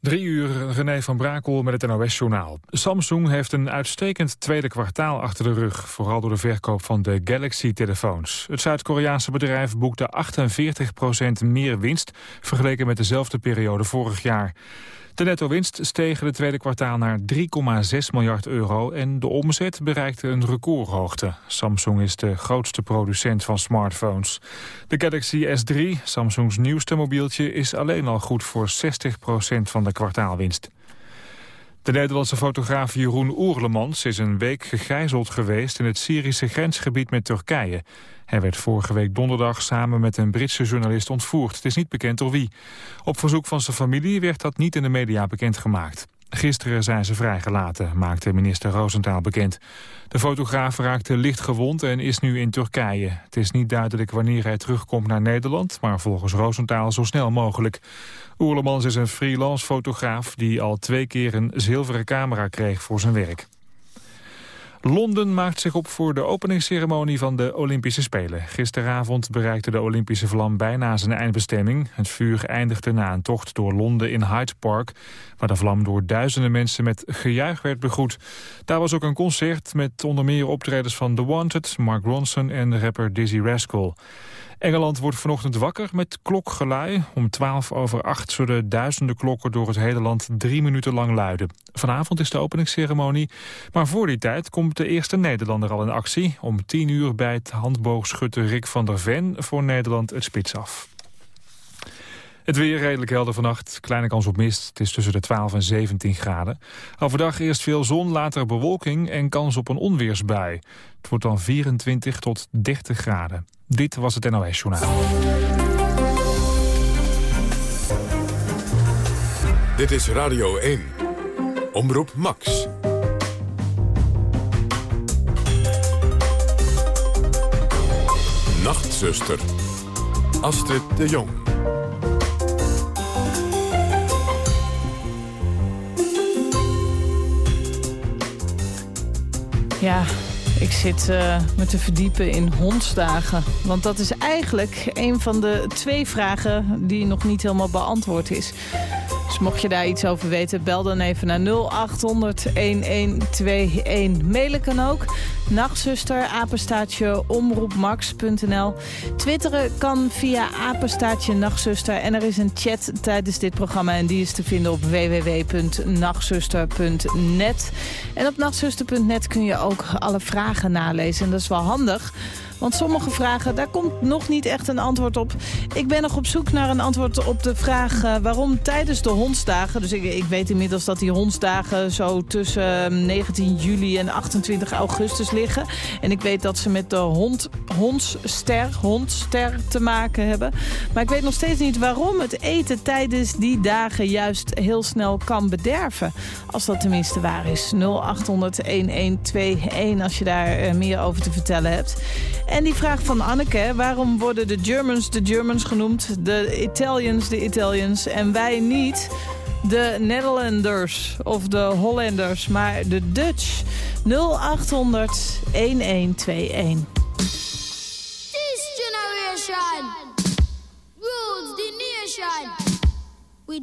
Drie uur, René van Brakel met het NOS-journaal. Samsung heeft een uitstekend tweede kwartaal achter de rug... vooral door de verkoop van de Galaxy-telefoons. Het Zuid-Koreaanse bedrijf boekte 48% meer winst... vergeleken met dezelfde periode vorig jaar. De netto-winst steeg het tweede kwartaal naar 3,6 miljard euro... en de omzet bereikte een recordhoogte. Samsung is de grootste producent van smartphones. De Galaxy S3, Samsungs nieuwste mobieltje... is alleen al goed voor 60% van de kwartaalwinst. De Nederlandse fotograaf Jeroen Oerlemans is een week gegijzeld geweest in het Syrische grensgebied met Turkije. Hij werd vorige week donderdag samen met een Britse journalist ontvoerd. Het is niet bekend door wie. Op verzoek van zijn familie werd dat niet in de media bekendgemaakt. Gisteren zijn ze vrijgelaten, maakte minister Roosentaal bekend. De fotograaf raakte licht gewond en is nu in Turkije. Het is niet duidelijk wanneer hij terugkomt naar Nederland... maar volgens Roosentaal zo snel mogelijk. Oerlemans is een freelance fotograaf... die al twee keer een zilveren camera kreeg voor zijn werk. Londen maakt zich op voor de openingsceremonie van de Olympische Spelen. Gisteravond bereikte de Olympische vlam bijna zijn eindbestemming. Het vuur eindigde na een tocht door Londen in Hyde Park... waar de vlam door duizenden mensen met gejuich werd begroet. Daar was ook een concert met onder meer optredens van The Wanted... Mark Ronson en rapper Dizzy Rascal. Engeland wordt vanochtend wakker met klokgelui. Om 12 over 8 zullen duizenden klokken door het hele land drie minuten lang luiden. Vanavond is de openingsceremonie, maar voor die tijd komt de eerste Nederlander al in actie. Om 10 uur bijt handboogschutter Rick van der Ven voor Nederland het spits af. Het weer redelijk helder vannacht. Kleine kans op mist. Het is tussen de 12 en 17 graden. Overdag eerst veel zon, later bewolking en kans op een onweersbui. Het wordt dan 24 tot 30 graden. Dit was het NOS Journaal. Dit is Radio 1. Omroep Max. Nachtzuster. Astrid de Jong. Ja, ik zit uh, me te verdiepen in hondsdagen. Want dat is eigenlijk een van de twee vragen die nog niet helemaal beantwoord is. Dus mocht je daar iets over weten, bel dan even naar 0800-1121. Mailen kan ook. Nachtzuster, apenstaatje, omroepmax.nl. Twitteren kan via apenstaatje nachtzuster. En er is een chat tijdens dit programma en die is te vinden op www.nachtzuster.net. En op nachtzuster.net kun je ook alle vragen nalezen. En dat is wel handig. Want sommige vragen, daar komt nog niet echt een antwoord op. Ik ben nog op zoek naar een antwoord op de vraag uh, waarom tijdens de hondsdagen... dus ik, ik, weet inmiddels dat die hondsdagen zo tussen 19 ehm, juli en 28 augustus liggen. En ik weet dat ze met de hond, hondster, hondster te maken hebben. Maar ik weet nog steeds niet waarom het eten tijdens die dagen juist heel snel kan bederven. Als dat tenminste waar is. 0800-1121 als je daar uh, meer over te vertellen hebt. En die vraag van Anneke, waarom worden de Germans de Germans genoemd, de Italians de Italians en wij niet de Nederlanders of de Hollanders, maar de Dutch? 0800 1121. This generation the nation with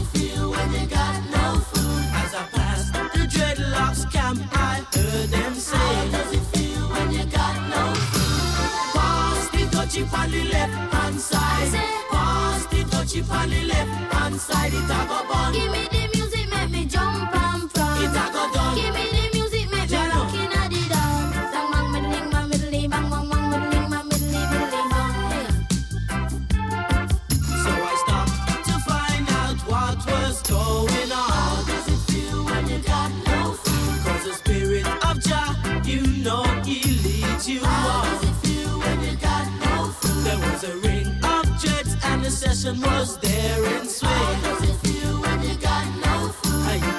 Dutchie on the left hand side. Pass the on the left hand side. It a go bun. Give me the music, make me jump was there in swing. How when you got no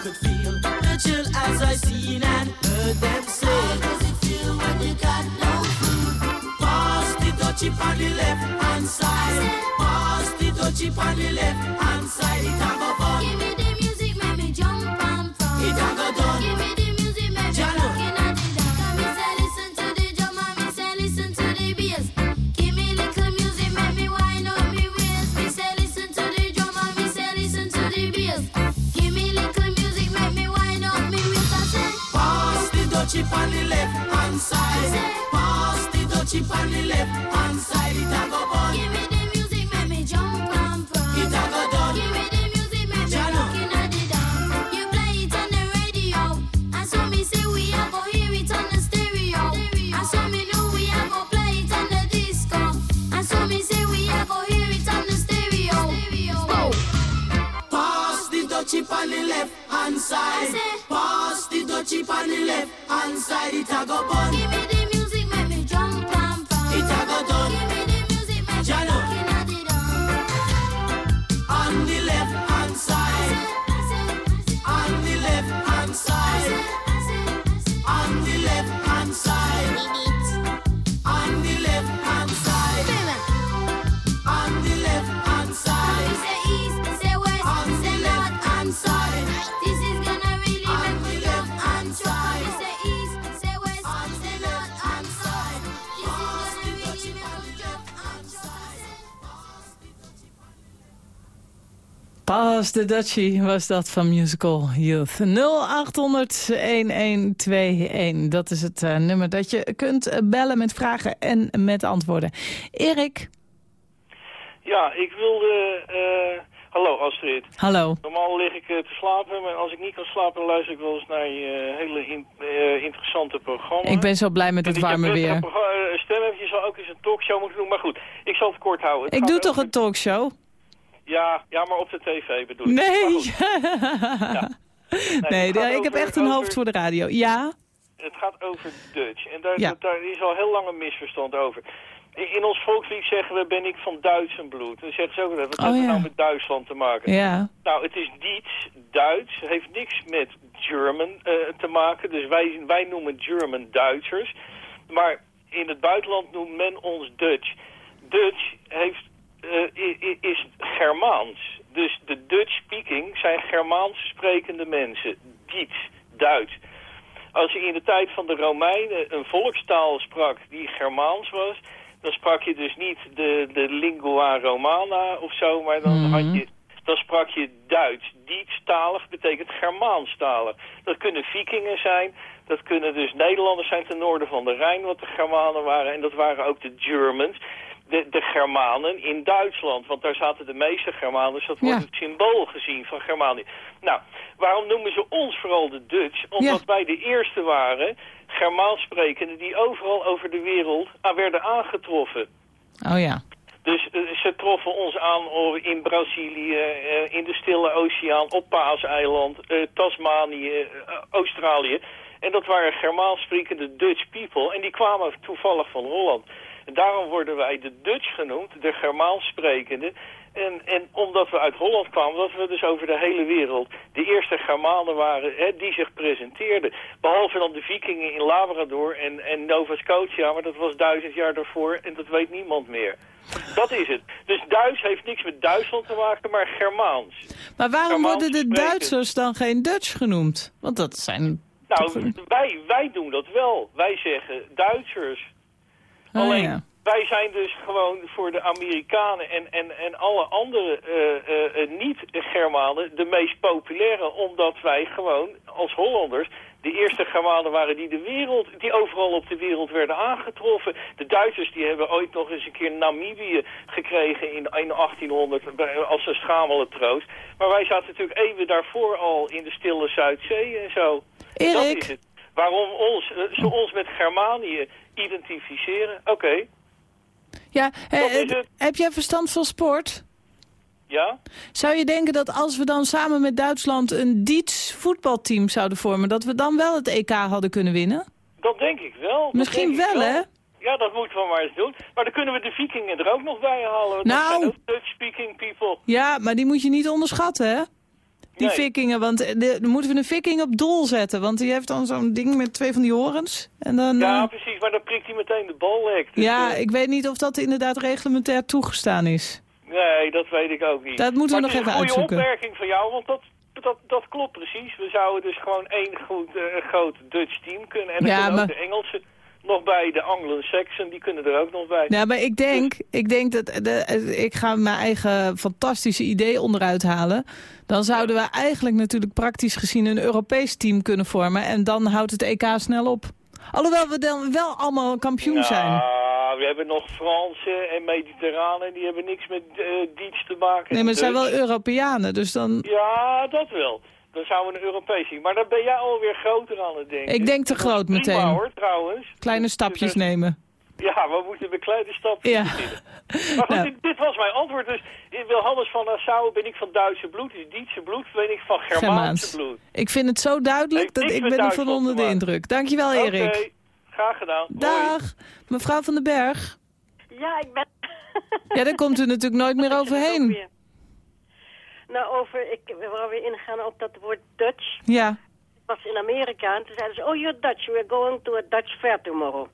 could feel the chill as I seen and heard them say. when you got no food? Pass the on the left hand side. Pass the on the left hand side. Dutchie on de Dutchie was dat van Musical Youth. 0800-1121. Dat is het eh, nummer dat je kunt eh, bellen met vragen en met antwoorden. Erik, Ja, ik wilde... eh, hallo Astrid. hallo. Normaal lig ik te slapen, maar als ik niet kan slapen... luister ik wel eens naar je hele in- interessante programma. Ik ben zo blij met het En warme weer. Stem je zou ook eens een talkshow moeten doen. Maar goed, ik zal het kort houden. Het Ik doe toch een talkshow? Ja, ja, maar op de tv bedoel ik. Nee. goed, Nee, ik heb echt een hoofd voor de radio. Ja? Het gaat over Dutch. En daar, Ja. daar is al heel lang een misverstand over. In, ons volkslied zeggen we, ben ik van Duits en bloed. Dan zeggen ze ook, wat Oh, heeft het ja. nou met Duitsland te maken? Ja. Nou, het is Diets, Duits, heeft niks met German eh, te maken. Dus wij, wij noemen German Duitsers. Maar in het buitenland noemt men ons Dutch. Dutch heeft, i- is Germaans. Dus de Dutch speaking zijn Germaans sprekende mensen. Diets, Duits. Als je in de tijd van de Romeinen een volkstaal sprak die Germaans was... dan sprak je dus niet de, de lingua romana of zo, maar dan Mhm. had je dan sprak je Duits. Dietstalig betekent Germaanstalig. Dat kunnen vikingen zijn, dat kunnen dus Nederlanders zijn ten noorden van de Rijn, wat de Germanen waren. En dat waren ook de Germans, de, de Germanen in Duitsland. Want daar zaten de meeste Germanen, dus dat wordt Ja. het symbool gezien van Germanië. Nou, waarom noemen ze ons vooral de Dutch? Omdat Ja. wij de eerste waren, Germaans sprekenden, die overal over de wereld aan werden aangetroffen. Oh ja. Dus eh, ze troffen ons aan in Brazilië, eh, in de Stille Oceaan, op Paaseiland, eh, Tasmanië, Australië. En dat waren Germaans sprekende Dutch people. En die kwamen toevallig van Holland. En daarom worden wij de Dutch genoemd, de Germaans sprekende. En, en omdat we uit Holland kwamen, dat we dus over de hele wereld de eerste Germanen waren hè, die zich presenteerden. Behalve dan de vikingen in Labrador en, en Nova Scotia, maar dat was duizend jaar daarvoor en dat weet niemand meer. Dat is het. Dus Duits heeft niks met Duitsland te maken, maar Germaans. Maar waarom Germaans worden de spreken. Duitsers dan geen Dutch genoemd? Want dat zijn... Nou, wij, wij doen dat wel. Wij zeggen Duitsers. Oh, Alleen, ja. wij zijn dus gewoon voor de Amerikanen en, en, en alle andere eh, eh, eh, niet-Germanen de meest populaire. Omdat wij gewoon als Hollanders de eerste Germanen waren die, de wereld, die overal op de wereld werden aangetroffen. De Duitsers die hebben ooit nog eens een keer Namibië gekregen in, in 1800 bij- als een schamele troost. Maar wij zaten natuurlijk eeuwen daarvoor al in de stille Zuidzee en zo. Dat is Erik, het. Waarom ons, eh, ze ons met Germanië identificeren? Oké, ja, eh, eh, heb jij verstand van sport? ja. Zou je denken dat als we dan samen met Duitsland een Diets voetbalteam zouden vormen... dat we dan wel het EK hadden kunnen winnen? Dat denk ik wel. Misschien wel, hè? Ja, dat moeten we maar eens doen. Maar dan kunnen we de vikingen er ook nog bij halen. Nou. Dat zijn ook Dutch-speaking people. Ja, maar die moet je niet onderschatten, hè? Die Nee. vikingen, want eh, de, dan moeten we een viking op dol zetten. Want die heeft dan zo'n ding met twee van die horens. En dan, Ja, eh, precies. Maar dan prikt hij meteen de bal lek. Dus, ja, eh, ik weet niet of dat inderdaad reglementair toegestaan is. Nee, dat weet ik ook niet. Dat moeten we maar nog even een goede uitzoeken. opmerking van jou, want dat, dat, dat klopt precies. We zouden dus gewoon één goed, groot Dutch team kunnen. En dan Ja, kunnen maar- ook de Engelsen nog bij, de Anglo-Saxon, die kunnen er ook nog bij. Ja, maar ik denk, ik denk dat de, ik ga mijn eigen fantastische idee onderuit halen. Dan zouden we eigenlijk natuurlijk praktisch gezien een Europees team kunnen vormen. En dan houdt het EK snel op. Alhoewel we dan wel allemaal kampioen zijn. Ja, we hebben nog Fransen en Mediterranen, die hebben niks met eh Diets te maken. Nee, maar het zijn wel Dutch. Europeanen, dus dan... Ja, dat wel. Dan zouden we een Europees zien. Maar dan ben jij alweer groter aan het denken. Ik denk te groot prima, meteen. hoor, trouwens. Kleine stapjes Dus, nemen. Ja, we moeten met kleine stapjes Ja. beginnen. Maar goed, Nou. dit, dit was mijn antwoord. Dus in Wilhannes van Nassau ben ik van Duitse bloed. Is Dietse bloed ben ik van Germaanse Germaans. bloed. Ik vind het zo duidelijk dat ik ben er van Duitsland onder de indruk. Dankjewel, Oké, Erik. graag gedaan. Hoi. Dag, mevrouw van den Berg. Ja, ik ben... Ja, daar komt u natuurlijk nooit meer overheen. Nou, over, ik wou weer ingaan op dat woord Dutch. Ja, Ik was in Amerika en toen zeiden ze, oh, you're Dutch, we're going to a Dutch fair tomorrow.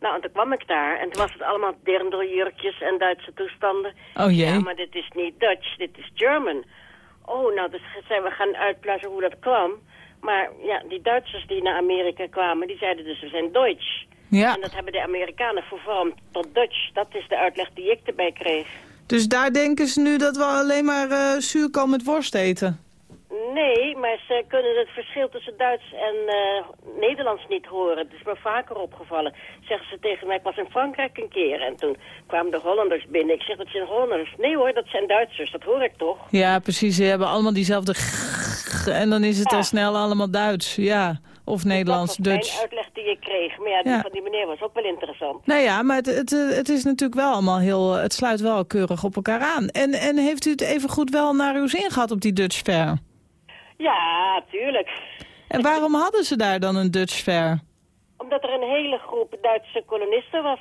Nou, en toen kwam ik daar en toen was het allemaal dirndl-jurkjes en Duitse toestanden. oh Ja, jee. maar dit is niet Dutch, dit is German. Oh, nou, dus zijn we gaan uitpluizen hoe dat kwam. Maar ja, die Duitsers die naar Amerika kwamen, die zeiden dus we zijn Duits. Ja, En dat hebben de Amerikanen vervormd tot Dutch. Dat is de uitleg die ik erbij kreeg. Dus daar denken ze nu dat we alleen maar eh zuurkool met worst eten. Nee, maar ze kunnen het verschil tussen Duits en eh, Nederlands niet horen. Het is me vaker opgevallen. Zeggen ze tegen mij, ik was in Frankrijk een keer en toen kwamen de Hollanders binnen. Ik zeg, dat zijn Hollanders. Nee hoor, dat zijn Duitsers, dat hoor ik toch? Ja, precies. Ze hebben allemaal diezelfde en dan is het Ja. al snel allemaal Duits. Ja, of Nederlands, dat was Dutch. uitleg die ik kreeg. Maar ja, die Ja. van die meneer was ook wel interessant. Nou ja, maar het, het, eh, het is natuurlijk wel allemaal heel... Het sluit wel keurig op elkaar aan. En, en heeft u het even goed wel naar uw zin gehad op die Dutch Fair? Ja, tuurlijk. En waarom hadden ze daar dan een Dutch Fair? Omdat er een hele groep Duitse kolonisten was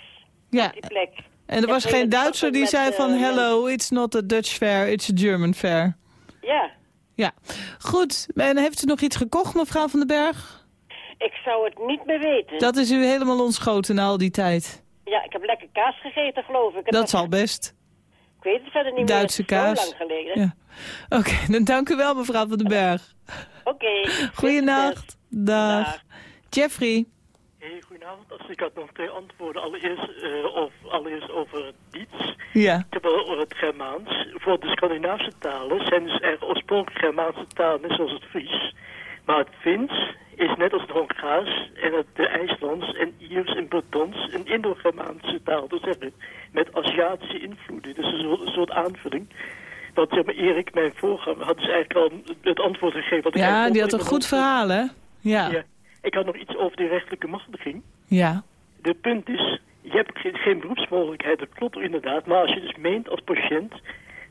Ja, op die plek. en er was geen Duitser die zei van... eh, Hello, it's not a Dutch Fair, it's a German Fair. Ja, Ja, goed. En heeft u nog iets gekocht, mevrouw van den Berg? Ik zou het niet meer weten. Dat is u helemaal ontschoten na al die tijd. Ja, ik heb lekker kaas gegeten, geloof ik. Dat zal best. Ik weet het verder niet Duitse meer. Is kaas. Zo lang geleden. Ja. Oké, dan dank u wel, mevrouw van den Berg. Oké. Goeienacht. Dag. Dag. Jeffrey. Hey, goedenavond. Als ik had nog twee antwoorden. Allereerst, eh, of, allereerst over het Diets. Ja. Ik heb wel over het Germaans. Voor de Scandinavische talen zijn dus erg oorspronkelijk Germaanse talen, net zoals het Fries. Maar het Fins is net als het Hongaars en het de IJslands en Iers en Bretons een Indo-Germaanse taal. Dat zeggen met Aziatische invloeden. Dus een soort, een soort aanvulling. Want zeg maar, Erik, mijn voorganger, had dus eigenlijk al het antwoord gegeven. wat ik Ja, die had een goed verhaal, hè? Ja. Ja. Ik had nog iets over die rechtelijke machtiging. Ja. De punt is, je hebt geen, geen beroepsmogelijkheid, dat klopt inderdaad. Maar als je dus meent als patiënt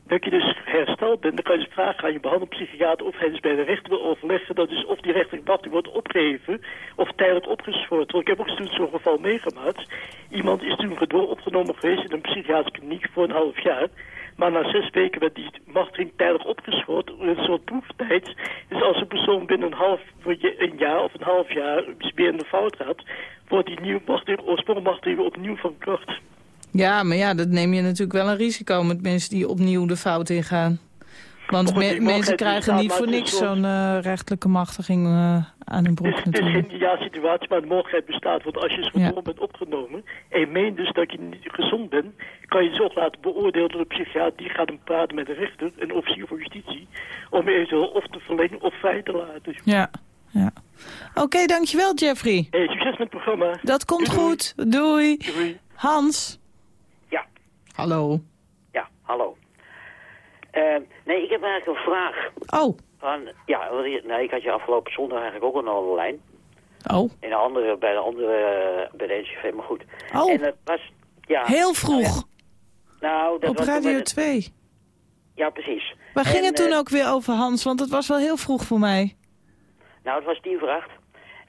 dat je dus hersteld bent, dan kan je dus vragen aan je behandelpsychiater of hij dus bij de rechter wil overleggen dat dus of die rechtelijke machtiging wordt opgeheven of tijdelijk opgeschort. Want ik heb ook zo'n geval meegemaakt. Iemand is toen gedwongen opgenomen geweest in een psychiatrische kliniek voor een half jaar. Maar na zes weken werd die machtiging tijdelijk opgeschort. Een soort proeftijd. Dus als een persoon binnen een half een jaar of een half jaar weer in fout gaat, wordt die nieuwe machtiging, oorspronkelijke machtiging opnieuw van kracht. Ja, maar ja, dat neem je natuurlijk wel een risico met mensen die opnieuw de fout ingaan. Want me- die mensen krijgen niet voor niks een zo'n eh, rechtelijke machtiging eh, aan hun broek Het is, geen ideale situatie, maar de mogelijkheid bestaat. Want als je dus Ja. bent opgenomen en je meent dus dat je niet gezond bent, kan je ook laten beoordelen door de psychiater. Die gaat hem praten met de rechter, een officier van justitie, om je eventueel of te verlengen of vrij te laten. Ja, ja. Oké, dankjewel Jeffrey. Hey, succes met het programma. Dat komt doei. goed. Doei. Doei. Hans. Hallo. Ja, hallo. Eh, nee, ik heb eigenlijk een vraag. Oh. Van, ja, nou, ik had je afgelopen zondag eigenlijk ook een andere lijn. Oh. In een andere, bij de andere, bij de NCV, maar goed. Oh. En dat was, ja. Heel vroeg. Nou, dat Op was Radio het- 2. Ja, precies. Waar ging het toen eh, ook weer over Hans? Want het was wel heel vroeg voor mij. Nou, het was tien voor acht.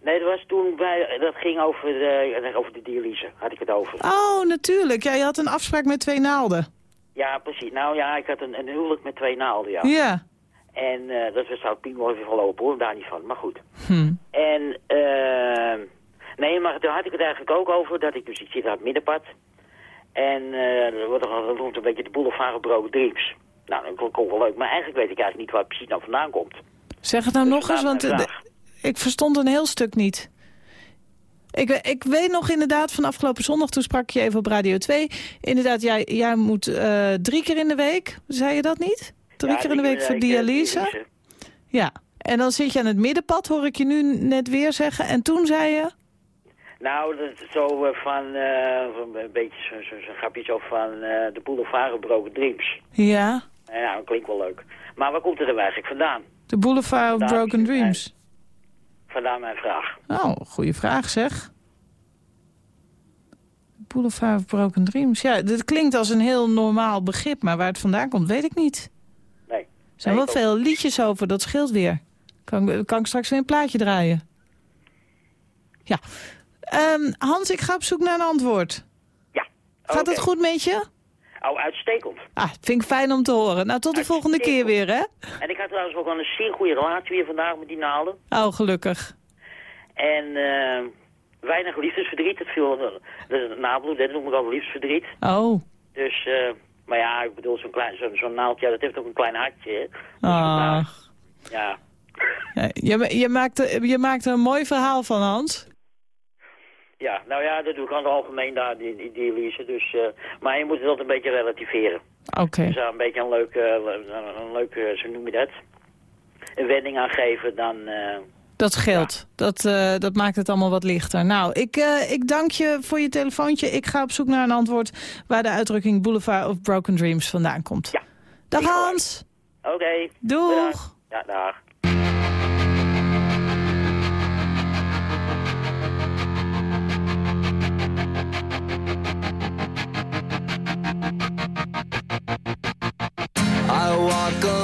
Nee, dat was toen bij, dat ging over de, over de dialyse, had ik het over. Oh, natuurlijk. Ja, je had een afspraak met twee naalden. Ja, precies. Nou ja, ik had een, een huwelijk met twee naalden, ja. Ja. En eh, dat zou prima even verlopen hoor, daar niet van, maar goed. Hm. En, eh nee, maar toen had ik het eigenlijk ook over dat ik, dus ik zit aan het middenpad. En eh er wordt er noemt een beetje de boulevard gebroken dreams. Nou, dat klonk wel leuk, maar eigenlijk weet ik eigenlijk niet waar het precies nou vandaan komt. Zeg het nou Dus nog eens, want de- ik verstond een heel stuk niet. Ik, ik weet nog inderdaad van afgelopen zondag, toen sprak je even op Radio 2. Inderdaad, jij, jij moet eh, drie keer in de week, zei je dat niet? Drie Ja, keer in de week voor dialyse? Ja. En dan zit je aan het middenpad, hoor ik je nu net weer zeggen. En toen zei je... Nou, dat zo eh, van, eh, van een beetje zo'n zo, zo grapje zo van de boulevard gebroken dreams. Ja, Nou ja, dat klinkt wel leuk. Maar waar komt het er eigenlijk vandaan? de Boulevard of Broken Dreams. Vandaar mijn vraag. Oh, goede vraag zeg. Boulevard of Broken Dreams. Ja, dit klinkt als een heel normaal begrip, maar waar het vandaan komt, weet ik niet. Nee. Er zijn Nee, wel veel liedjes over, dat scheelt weer. Kan, kan ik straks weer een plaatje draaien. Ja. Ehm, Hans, ik ga op zoek naar een antwoord. Ja. Gaat het goed met je? Oh, uitstekend. Ah, vind ik fijn om te horen. Nou, tot de volgende keer weer, hè? En ik had trouwens ook wel een zeer goede relatie weer vandaag met die naalden. Oh, gelukkig. En eh, weinig liefdesverdriet. Het viel de, de nabloed, dat noem ik al liefdesverdriet. Oh. Dus, eh, maar ja, ik bedoel, zo'n klein, zo'n naaldje, ja, dat heeft ook een klein hartje. Dus Ach. ja. Ja, je, je, maakt je maakt er een mooi verhaal van, Hans. Ja, nou ja, dat doe ik aan het algemeen daar, die, die dialyse. Dus, eh, maar je moet altijd een beetje relativeren. Oké. Dus daar een beetje een leuke, een leuke, zo noem je dat, een wending aan geven, dan... eh, Dat scheelt. Dat, eh, dat maakt het allemaal wat lichter. Nou, ik, eh, ik dank je voor je telefoontje. Ik ga op zoek naar een antwoord waar de uitdrukking Boulevard of Broken Dreams vandaan komt. Ja. Dag. Hans. Oké. Doeg. Bedankt. Ja, dag. I walk a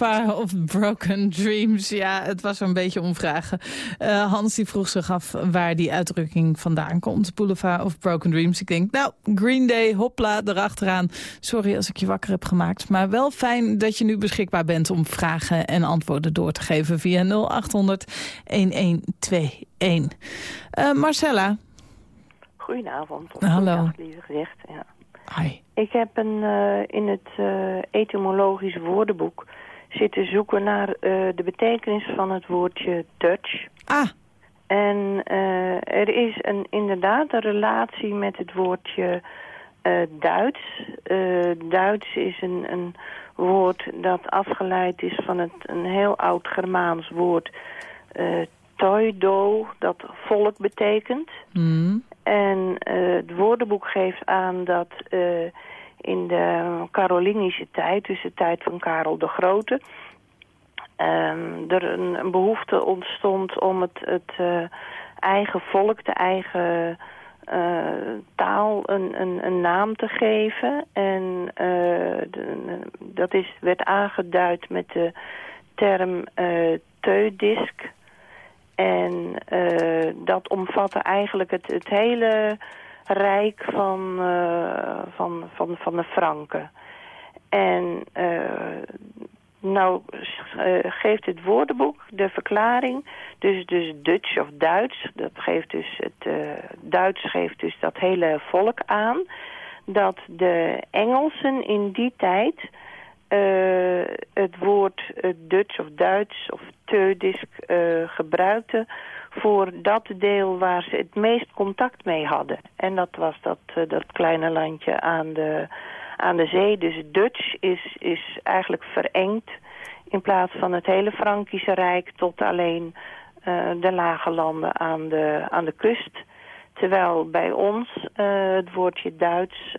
Of Broken Dreams. Ja, het was een beetje omvragen. Eh, Hans die vroeg zich af waar die uitdrukking vandaan komt. Boulevard of Broken Dreams. Ik denk, nou, Green Day, hopla, erachteraan. Sorry als ik je wakker heb gemaakt. Maar wel fijn dat je nu beschikbaar bent om vragen en antwoorden door te geven via 0800 1121. Eh, Marcella. Goedenavond. Hallo. gezegd. Ja. Hi. Ik heb een, eh, in het eh, etymologisch woordenboek zitten zoeken naar eh, de betekenis van het woordje Dutch. Ah. En eh, er is een, inderdaad een relatie met het woordje eh, Duits. Duits is een, een woord dat afgeleid is van het, een heel oud Germaans woord eh toido, dat volk betekent. Hmm. En het woordenboek geeft aan dat eh, in de Carolingische tijd, dus de tijd van Karel de Grote, ehm, er een, een behoefte ontstond om het, het eh, eigen volk, de eigen eh, taal een, een, een naam te geven. En eh, dat is, werd aangeduid met de term teudisk. En dat omvatte eigenlijk het hele rijk van, eh, van, van, van de Franken. En eh, nou eh, geeft het woordenboek de verklaring, dus, dus Dutch of Duits, dat geeft dus het Duits geeft dus dat hele volk aan, dat de Engelsen in die tijd het woord eh, Dutch of Duits of Teudisk eh gebruikten voor dat deel waar ze het meest contact mee hadden. En dat was dat, eh, dat kleine landje aan de, aan de zee. Dus Dutch is, is eigenlijk verengd in plaats van het hele Frankische Rijk tot alleen eh, de lage landen aan de, aan de kust. Terwijl bij ons eh, het woordje Duits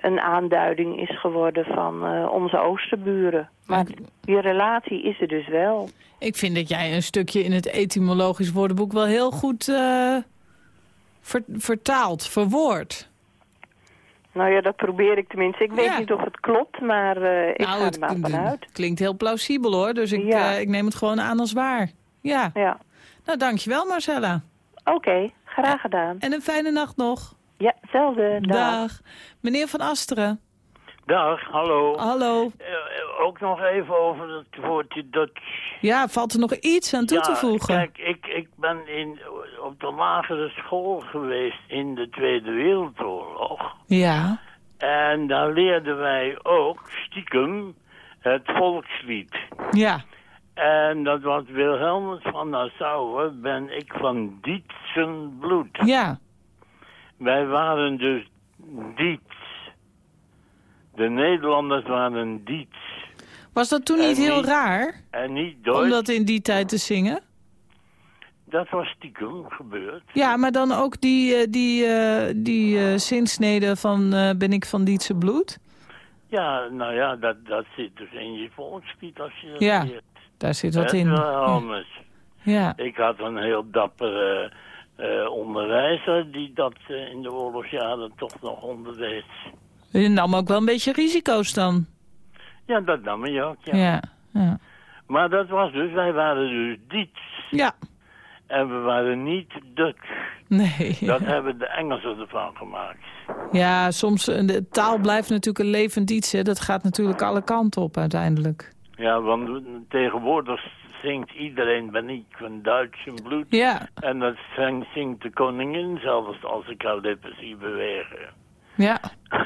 een aanduiding is geworden van eh, onze oosterburen. Maar die relatie is er dus wel. Ik vind dat jij een stukje in het etymologisch woordenboek wel heel goed eh, ver- vertaalt, verwoord. Nou ja, dat probeer ik tenminste. Ik weet Ja. niet of het klopt, maar eh, ik nou, ga het er maar vanuit. klinkt heel plausibel hoor, dus ik, Ja. eh, ik neem het gewoon aan als waar. Ja. ja. Nou, dankjewel Marcella. Oké, graag gedaan. En een fijne nacht nog. Ja, hetzelfde. Dag. Dag. Meneer Van Asteren. Dag, hallo. Hallo. Eh, eh, ook nog even over het woordje Dutch. Ja, valt er nog iets aan toe te voegen? Kijk, ik, ik ben in, op de lagere school geweest in de Tweede Wereldoorlog. Ja. En daar leerden wij ook stiekem het volkslied. Ja. En dat was Wilhelmus van Nassau, ben ik van Dietsen bloed. Ja. Wij waren dus Diets. De Nederlanders waren Diets. Was dat toen En niet heel niet- raar? En niet Duits. Om dat in die tijd te zingen? Dat was stiekem gebeurd. Ja, maar dan ook die, eh, die, eh, die eh, zinsnede van ben ik van Dietse bloed? Ja, nou ja, dat, dat zit dus in je volkslied als je dat Ja, leert. daar zit wat in. Wilhelmus. Ja. Ik had een heel dappere eh, onderwijzer die dat eh, in de oorlogsjaren toch nog onderwees. Je nam ook wel een beetje risico's dan. Ja, dat nam je ook, ja. Ja. ja. Maar dat was dus, wij waren dus Diets. Ja. En we waren niet Dutch. Nee. Dat hebben de Engelsen ervan gemaakt. Ja, soms, eh, de taal blijft natuurlijk een levend iets. Hè. Dat gaat natuurlijk alle kanten op uiteindelijk. Ja, want tegenwoordig zingt iedereen, ben ik van Duits bloed. Ja. En dat zing- zingt de koningin zelfs als ik haar lippen zie bewegen. Ja.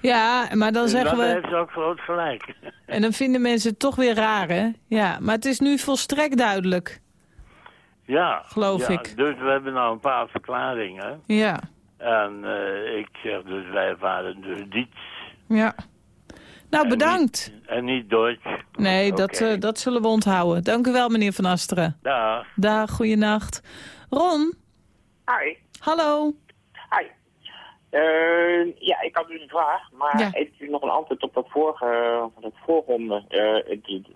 Ja, maar dan Dus zeggen dat we... heeft ze ook groot gelijk. En dan vinden mensen het toch weer raar, hè? Ja, maar het is nu volstrekt duidelijk. Ja. Geloof ja, ik. Dus we hebben nou een paar verklaringen. Ja, En eh, ik zeg dus, wij waren dus Diets. ja. Nou, En bedankt. En niet Duits. Nee, dat, eh, dat zullen we onthouden. Dank u wel, meneer Van Asteren. Dag. Dag, goeienacht. Ron, Hi. hallo. Hi. Eh, ja, ik had dus een vraag, maar Ja. heeft u nog een antwoord op dat vorige, van het voorronde? Eh, het-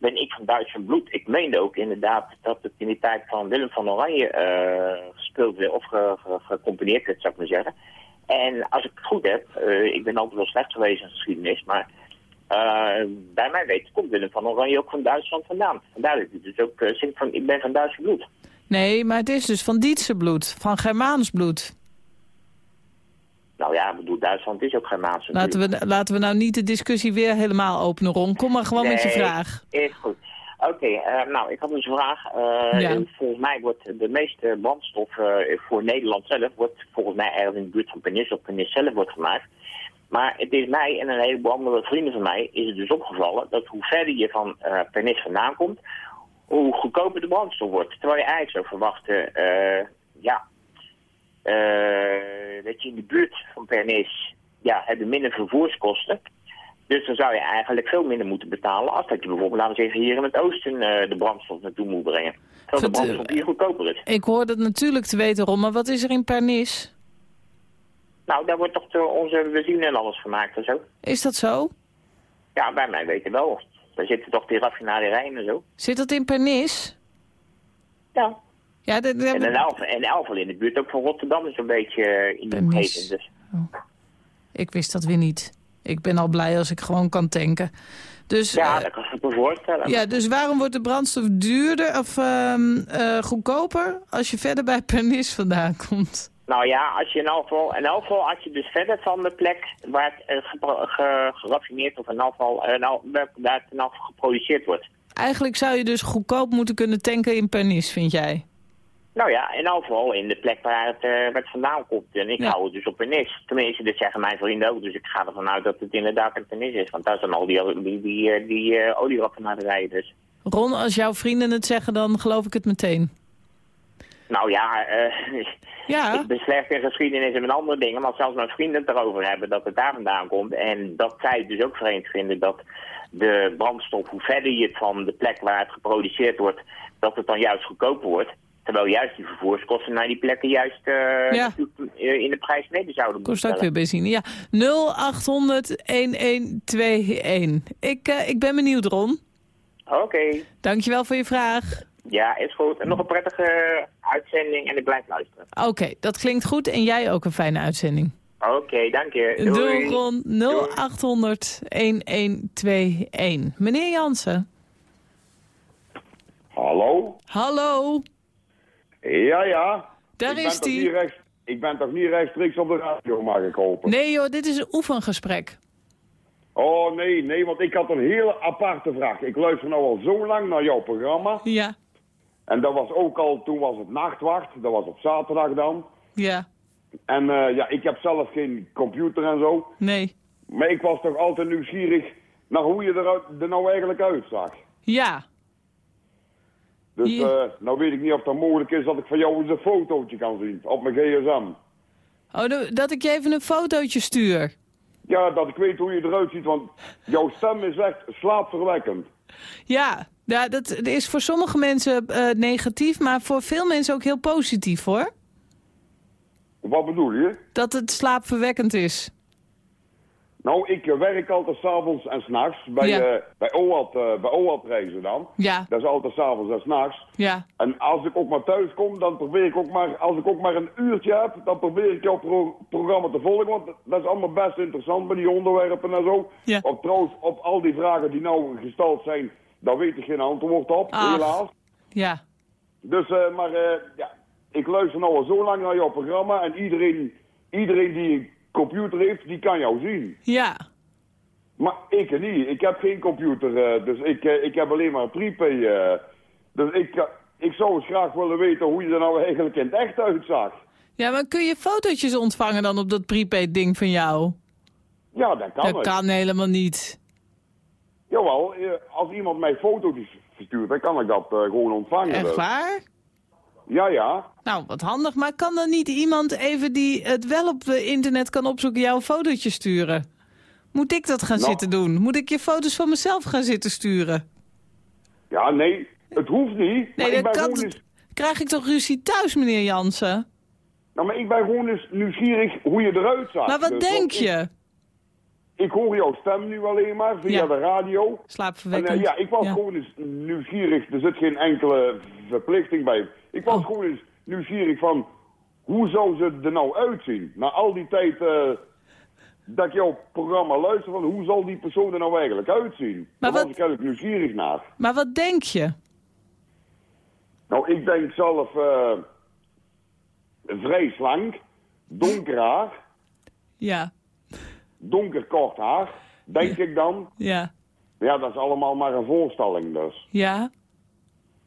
ben ik van Duits van bloed? Ik meende ook inderdaad dat het in de tijd van Willem van Oranje eh, gespeeld werd, of ge, ge- gecomponeerd werd, zou ik maar zeggen. En als ik het goed heb, eh, ik ben altijd wel slecht geweest in geschiedenis, maar bij mij weten komt Willem van Oranje ook van Duitsland vandaan. Vandaar dat ik dus ook uh, zingt van, ik ben van Duits van bloed. Nee, maar het is dus van Dietse bloed, van Germaans bloed. Nou ja, ik bedoel, Duitsland is ook Germaans Laten we, laten we nou niet de discussie weer helemaal openen, Ron. Kom maar gewoon met je vraag. Is goed. Oké, eh, nou, ik had dus een vraag. Eh, Ja. Volgens mij wordt de meeste brandstof eh, voor Nederland zelf, wordt volgens mij ergens in de buurt van Pernis of Pernis zelf wordt gemaakt. Maar het is mij en een heleboel andere vrienden van mij is het dus opgevallen dat hoe verder je van eh Pernis vandaan komt, hoe goedkoper de brandstof wordt. Terwijl je eigenlijk zou verwachten, eh, ja, eh, dat je in de buurt van Pernis, ja, heb je minder vervoerskosten. Dus dan zou je eigenlijk veel minder moeten betalen als dat je bijvoorbeeld, laten we zeggen, hier in het oosten de brandstof naartoe moet brengen. Terwijl de brandstof hier goedkoper is. Ik hoor dat natuurlijk te weten, Ron, maar wat is er in Pernis? Nou, daar wordt toch onze benzine en alles gemaakt en zo. Is dat zo? Ja, bij mij weten wel. Daar zitten toch die raffinaderijen en zo. Zit dat in Pernis? Ja. Ja, de, de- En in Elvel, en in de buurt ook van Rotterdam is een beetje eh, in de omgeving. Dus. ik wist dat weer niet. Ik ben al blij als ik gewoon kan tanken. Dus, Ja, eh, dat kan ik me voorstellen. ja, dus waarom wordt de brandstof duurder of ehm, eh, goedkoper als je verder bij Pernis vandaan komt? Nou ja, als je in Elvel, in als je dus verder van de plek waar het eh, ge- geraffineerd of in eh, nou, waar waar het in Elvel geproduceerd wordt. Eigenlijk zou je dus goedkoop moeten kunnen tanken in Pernis, vind jij? Nou ja, in Elvel, in de plek waar het, eh, waar het vandaan komt. En ik Ja. hou het dus op Pernis. Tenminste, dat zeggen mijn vrienden ook. Dus ik ga ervan uit dat het inderdaad een Pernis is. Want daar zijn al die, die, die, die olieraffinaderijen dus. Ron, als jouw vrienden het zeggen, dan geloof ik het meteen. Nou ja, eh, Ja. ik in geschiedenis en met andere dingen. Maar zelfs mijn vrienden het erover hebben dat het daar vandaan komt. En dat zij het dus ook vreemd vinden dat de brandstof, hoe verder je het van de plek waar het geproduceerd wordt, dat het dan juist goedkoper wordt. Terwijl juist die vervoerskosten naar die plekken juist eh, Ja. eh, in de prijs beneden zouden Kost moeten ook weer benzine. Ja, 0800-1121. Ik, eh, ik ben benieuwd, Ron. Oké. Dankjewel voor je vraag. Ja, is goed. En nog een prettige uitzending en ik blijf luisteren. Oké, dat klinkt goed. En jij ook een fijne uitzending. Oké, dank je. Doei. Doei, Ron. 0800-1121. Meneer Jansen. Hallo? Hallo. Ja, ja. Daar ik is die. Ik ben toch niet rechtstreeks op de radio, mag ik hopen? Nee joh, dit is een oefengesprek. Oh, nee, nee, want ik had een hele aparte vraag. Ik luister nou al zo lang naar jouw programma. Ja. En dat was ook al, toen was het nachtwacht. Dat was op zaterdag dan. Ja. En eh, ja, ik heb zelf geen computer en zo. Nee. Maar ik was toch altijd nieuwsgierig naar hoe je eruit, er nou eigenlijk uitzag. Ja. Dus eh, nou weet ik niet of het mogelijk is dat ik van jou eens een fotootje kan zien op mijn gsm. Oh, do- dat ik je even een fotootje stuur. Ja, dat ik weet hoe je eruit ziet, want jouw stem is echt slaapverwekkend. Ja, ja dat is voor sommige mensen eh, negatief, maar voor veel mensen ook heel positief hoor. Wat bedoel je? Dat het slaapverwekkend is. Nou, ik eh, werk altijd s'avonds en s'nachts bij, Ja. eh bij OWAT, eh, bij OWAT reizen dan. Ja. Dat is altijd s'avonds en s'nachts. Ja. En als ik ook maar thuis kom, dan probeer ik ook maar, als ik ook maar een uurtje heb, dan probeer ik jouw pro- programma te volgen. Want dat is allemaal best interessant bij die onderwerpen en zo. Ja. Op, trouwens, op al die vragen die nou gesteld zijn, daar weet ik geen antwoord op, Ach. helaas. Ja. Dus, eh, maar eh, ja, ik luister nou al zo lang naar jouw programma en iedereen, iedereen die een computer heeft, die kan jou zien. Ja. Maar ik niet. Ik heb geen computer, eh, dus ik, ik heb alleen maar een prepay. dus ik, ik zou eens graag willen weten hoe je er nou eigenlijk in het echt uitzag. Ja, maar kun je fotootjes ontvangen dan op dat prepaid ding van jou? Ja, dat kan dat het. kan helemaal niet. Jawel, eh, als iemand mij foto's verstuurt, dan kan ik dat eh, gewoon ontvangen. Echt dus. waar? Ja, ja. Nou, wat handig. Maar kan dan niet iemand even die het wel op het internet kan opzoeken jou een fotootje sturen? Moet ik dat gaan Nou. zitten doen? Moet ik je foto's van mezelf gaan zitten sturen? Ja, nee, het hoeft niet. Nee, dat kan. eens, Krijg ik toch ruzie thuis, meneer Jansen? nou, maar ik ben gewoon eens nieuwsgierig hoe je eruit zag. Maar wat Dus, denk je? Ik hoor jouw stem nu alleen maar via Ja. de radio. En, Slaapverwekkend. eh, ja, ik was Ja. gewoon eens nieuwsgierig. Er zit geen enkele verplichting bij. Ik was Oh. gewoon eens nieuwsgierig van... Hoe zou ze er nou uitzien? Na al die tijd eh, dat ik jouw programma luister... Van, hoe zal die persoon er nou eigenlijk uitzien? Maar Daar wat- was ik eigenlijk nieuwsgierig naar. Maar wat denk je? Nou, ik denk zelf... eh, vrij slank. Donker haar. Ja, Donker kort haar. Denk ik dan. ja, Ja, dat is allemaal maar een voorstelling dus. ja.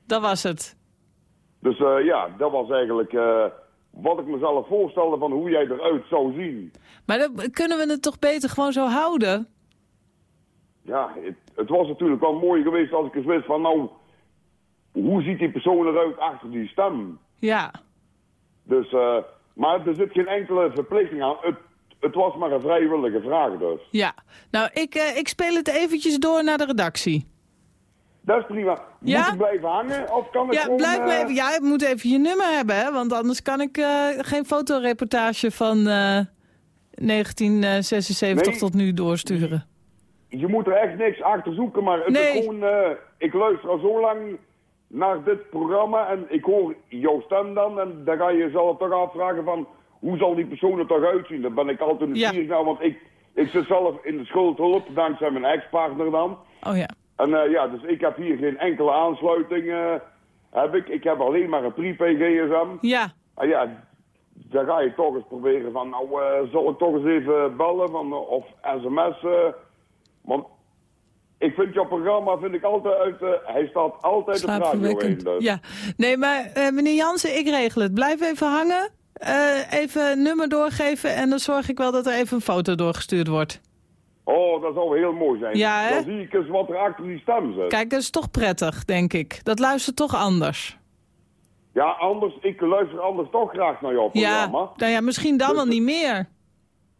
Dat was het. Dus eh, ja, dat was eigenlijk eh, wat ik mezelf voorstelde van hoe jij eruit zou zien. Maar dan kunnen we het toch beter gewoon zo houden? Ja, het, het was natuurlijk wel mooi geweest als ik eens wist van nou, hoe ziet die persoon eruit achter die stem? Ja. Dus, eh, maar er zit geen enkele verplichting aan. Het, het was maar een vrijwillige vraag dus. Ja. Nou, ik, eh, ik speel het eventjes door naar de redactie. Dat is prima. Ja? Moet ik blijven hangen of kan ik Ja, gewoon... blijf maar eh, even. Ja, je moet even je nummer hebben, hè? Want anders kan ik eh, geen fotoreportage van eh, 1976 Nee. tot nu doorsturen. Je moet er echt niks achter zoeken, maar het Nee. is gewoon... ik luister al zo lang naar dit programma en ik hoor jouw stem dan. En dan ga je jezelf toch afvragen van... Hoe zal die persoon er toch uitzien? Daar ben ik altijd nieuwsgierig naar, want ik, ik zit zelf in de schuldhulp, dankzij mijn ex-partner dan. Oh ja. En eh, ja, dus ik heb hier geen enkele aansluiting. eh, heb ik. ik heb alleen maar een prepaid gsm. Ja. En ja, dan ga je toch eens proberen van, nou, eh, zal ik toch eens even bellen van, of sms. eh, want ik vind jouw programma, vind ik altijd uit, hij staat altijd op radio 1. Slaapverwekkend. Dus. Ja. Nee, maar meneer Jansen, ik regel het. Blijf even hangen. Eh, even een nummer doorgeven en dan zorg ik wel dat er even een foto doorgestuurd wordt. Oh, dat zou heel mooi zijn. Ja, hè? Dan zie ik eens wat er achter die stem zit. Kijk, dat is toch prettig, denk ik. Dat luistert toch anders. Ja, anders, ik luister anders toch graag naar jouw Ja, programma. nou ja, misschien dan wel niet meer.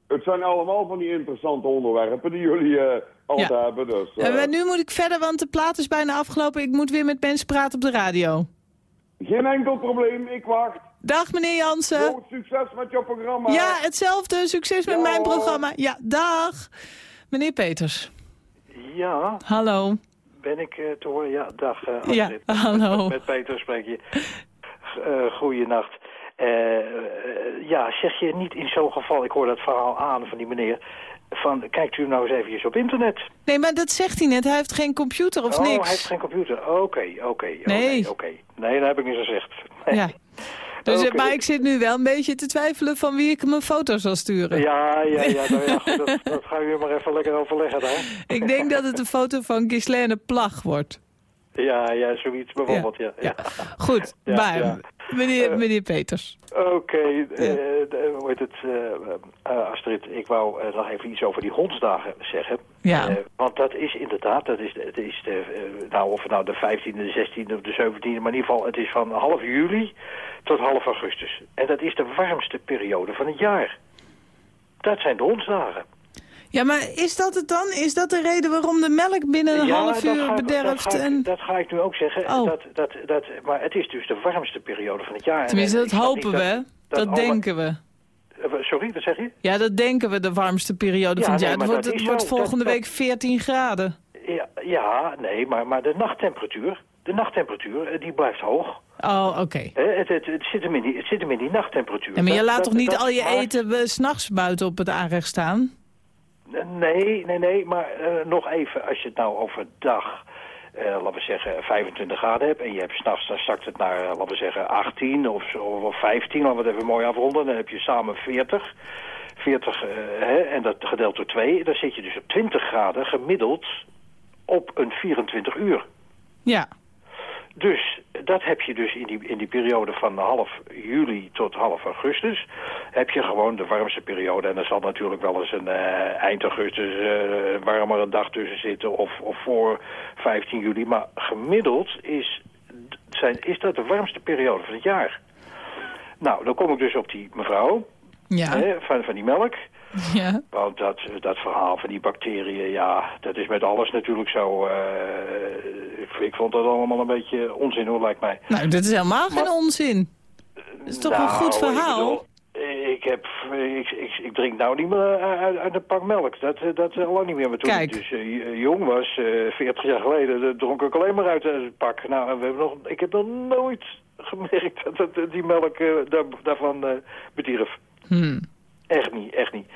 Het zijn allemaal van die interessante onderwerpen die jullie eh altijd hebben. Dus, eh, En maar nu moet ik verder, want de plaat is bijna afgelopen. Ik moet weer met mensen praten op de radio. Geen enkel probleem, ik wacht. Dag meneer Jansen. Groot succes met jouw programma. Ja, hetzelfde. Succes met Ja, mijn programma. Ja, dag. Meneer Peters. Ja, Hallo. ben ik eh, te horen? Ja, dag eh, Ja, Astrid. hallo. Met Peter spreek je. Uh, goeienacht. Ja, zeg je niet in zo'n geval, ik hoor dat verhaal aan van die meneer, van kijkt u nou eens eventjes op internet. Nee, maar dat zegt hij net. Hij heeft geen computer of oh, niks. hij heeft geen computer. Oké, oké. oké, Nee. Oké, nee, dat heb ik niet gezegd. Nee. Ja. Dus, Oké. Maar ik zit nu wel een beetje te twijfelen van wie ik mijn foto zal sturen. Ja, ja, ja, nou ja goed, dat, dat gaan we maar even lekker overleggen daar. Ik denk dat het een foto van Ghislaine Plag wordt. Ja, ja, zoiets bijvoorbeeld, ja. ja. Goed, Ja, maar. Meneer, Eh, meneer Peters. Oké, eh, hoe heet het, eh, Astrid, ik wou nog even iets over die hondsdagen zeggen. Ja. Want dat is inderdaad, dat is, het is de, nou, of nou de 15e, de 16e of de 17e, maar in ieder geval, het is van half juli tot half augustus. En dat is de warmste periode van het jaar. Dat zijn de hondsdagen. Ja, maar is dat het dan? Is dat de reden waarom de melk binnen een Ja, half uur ik- bederft? Dat ga, ik, en... dat ga ik nu ook zeggen. Oh. Dat, dat, dat, maar het is dus de warmste periode van het jaar. En, Tenminste, eh, dat hopen we. Dat, denken we. Eh, Sorry, wat zeg je? Ja, dat denken we, de warmste periode Ja, van het jaar. maar het wordt, het wordt volgende week 14 graden. Ja, ja nee, maar, maar de nachttemperatuur, de nachttemperatuur, eh, die blijft hoog. Oh, oké. Hè, het, het, het, zit hem in die, het zit hem in die nachttemperatuur. Ja, maar je laat dat- toch niet dat al je eten eh, 's s'nachts buiten op het aanrecht staan? Nee, nee, nee, maar eh, nog even, als je het nou overdag... eh, laten we zeggen, 25 graden hebt... en je hebt s'nachts, dan zakt het naar, eh, laten we zeggen, 18 of, of, of 15, laten we het even mooi afronden. Dan heb je samen 40. 40 eh, hè, en dat gedeeld door 2, dan zit je dus op 20 graden gemiddeld op een 24 uur. Ja. Dus dat heb je dus in die, in die periode van half juli tot half augustus. Heb je gewoon de warmste periode. En er zal natuurlijk wel eens een eh, eind augustus eh warmere dag tussen zitten. Of, of voor 15 juli. Maar gemiddeld is, zijn, is dat de warmste periode van het jaar. Nou, dan kom ik dus op die mevrouw. Ja. Hè, van, van die melk. Ja. Want dat, dat verhaal van die bacteriën, ja, dat is met alles natuurlijk zo. eh, ik, ik vond dat allemaal een beetje onzin hoor, lijkt mij. Nou, dat is helemaal geen onzin. Dat is toch een Nou, goed ik verhaal? bedoel, Ik, heb, ik, ik, ik drink nou niet meer uit, uit een pak melk. Dat, eh, dat al lang niet meer. Maar toen Kijk. ik dus eh, jong was, eh 40 jaar geleden, dronk ik alleen maar uit het pak. Nou, we hebben nog, ik heb nog nooit gemerkt dat, dat die melk eh, daar, daarvan eh bedierf. Hmm. Echt niet, echt niet.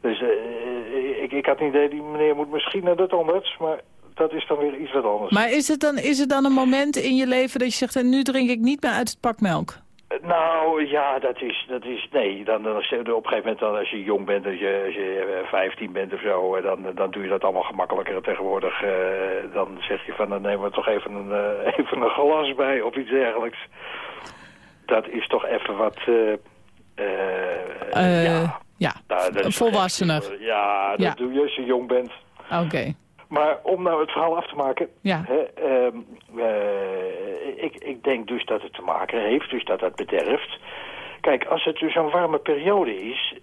Dus eh, ik, ik had het idee, die meneer moet misschien naar de tandarts, maar dat is dan weer iets wat anders. Maar is het, dan, is het dan een moment in je leven dat je zegt... en nu drink ik niet meer uit het pak melk? Nou, ja, dat is, dat is nee. Dan, dan, op een gegeven moment, dan, als je jong bent, als je, als je eh, 15 bent of zo, eh, dan, dan doe je dat allemaal gemakkelijker. Tegenwoordig, eh, dan zeg je van, dan nemen we toch even een, eh, even een glas bij of iets dergelijks. Dat is toch even wat... eh, Eh, ja, ja, nou, dat echt, eh, Ja, dat Ja. doe je als je jong bent. Oké. Maar om nou het verhaal af te maken. Ja. Hè, ehm, eh, ik, ik denk dus dat het te maken heeft, dus dat dat bederft. Kijk, als het dus een warme periode is,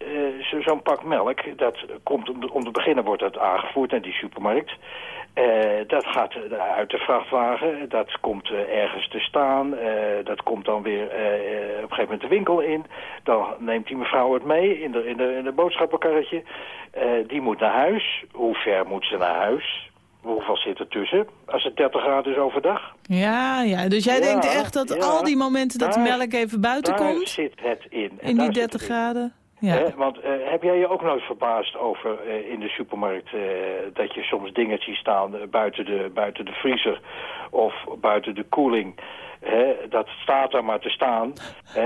zo- zo'n pak melk, dat komt om, te- om te beginnen wordt dat aangevoerd naar die supermarkt. Eh, dat gaat eh, uit de vrachtwagen, dat komt eh, ergens te staan, dat komt dan weer op een gegeven moment de winkel in. Dan neemt die mevrouw het mee in de, in de, in de boodschappenkarretje. Die moet naar huis. Hoe ver moet ze naar huis? Hoeveel zit er tussen? Als het 30 graden is overdag? Ja, ja. Dus jij Ja, denkt echt dat ja. al die momenten dat de Daar- melk even buiten daar komt... zit het in. En in daar die zit 30 het in. graden? Ja. Want eh, heb jij je ook nooit verbaasd over eh, in de supermarkt eh, dat je soms dingen ziet staan eh, buiten, de, buiten de vriezer of buiten de koeling? Dat staat daar maar te staan.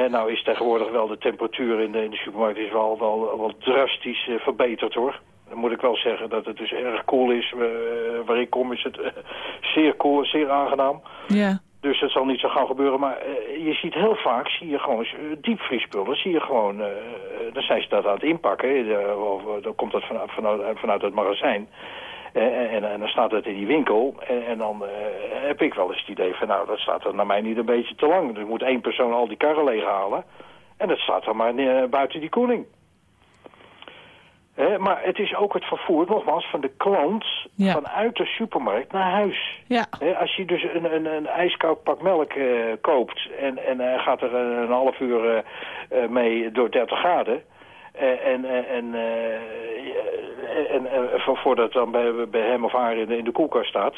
Nou is tegenwoordig wel de temperatuur in de, in de supermarkt is wel, wel, wel drastisch eh, verbeterd hoor. Dan moet ik wel zeggen dat het dus erg koel is. Eh, waar ik kom is het zeer en zeer aangenaam. Ja. Dus dat zal niet zo gauw gebeuren. Maar eh, je ziet heel vaak, zie je gewoon uh, diepvriespullen, zie je gewoon, eh, eh, dan zijn ze dat aan het inpakken. eh, eh, dan komt dat vanuit, vanuit, het magazijn. Eh, en, en, dan staat het in die winkel. En, en dan eh, heb ik wel eens het idee van, nou, dat staat er naar mij niet een beetje te lang. Er moet één persoon al die karren leeghalen. En dat staat dan maar eh, buiten die koeling. Maar het is ook het vervoer, nogmaals, van de klant Ja. vanuit de supermarkt naar huis. Ja. Als je dus een, een, een ijskoud pak melk eh, koopt en, en hij gaat er een, een half uur eh, mee door 30 graden... en, en, en, en, en vo- voordat dan bij, bij hem of haar in de, in de koelkast staat...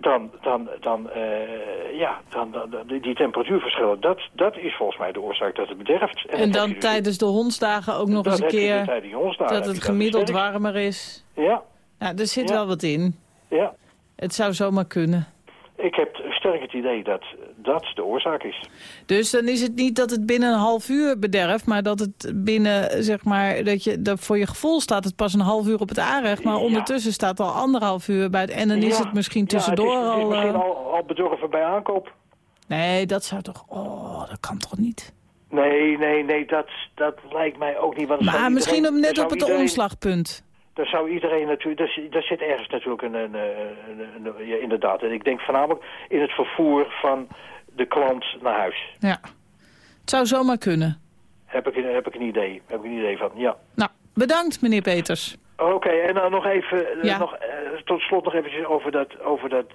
Dan, dan, dan, eh, ja, dan, dan, die temperatuurverschillen, dat, dat is volgens mij de oorzaak dat het bederft. En, dan dus- tijdens de hondsdagen ook nog eens een keer... dus dat het gemiddeld warmer is. Ja, Ja, er zit Ja. wel wat in. ja. Het zou zomaar kunnen. Ik heb sterk het idee dat dat de oorzaak is. Dus dan is het niet dat het binnen een half uur bederft... maar dat het binnen, zeg maar, dat je dat voor je gevoel staat het pas een half uur op het aanrecht... maar Ja. ondertussen staat het al anderhalf uur bij het... en dan is Ja. het misschien Ja, tussendoor het is, het is al... misschien eh, al, al bedorven bij aankoop. Nee, dat zou toch... Oh, dat kan toch niet? Nee, nee, nee, dat, dat lijkt mij ook niet. Want Maar misschien iedereen- op, net op het iedereen- omslagpunt. Dan zou iedereen natuurlijk... Daar, zit- daar zit ergens natuurlijk een... een, een, een- een- ja, inderdaad. En ik denk voornamelijk in het vervoer van de klant naar huis. Ja. Het zou zomaar kunnen. Heb ik, een- heb ik een idee. Heb ik een idee van, ja. Nou, bedankt meneer Peters. Oké, en dan nog even, eh, Ja. nog, eh, tot slot nog eventjes over dat, over dat,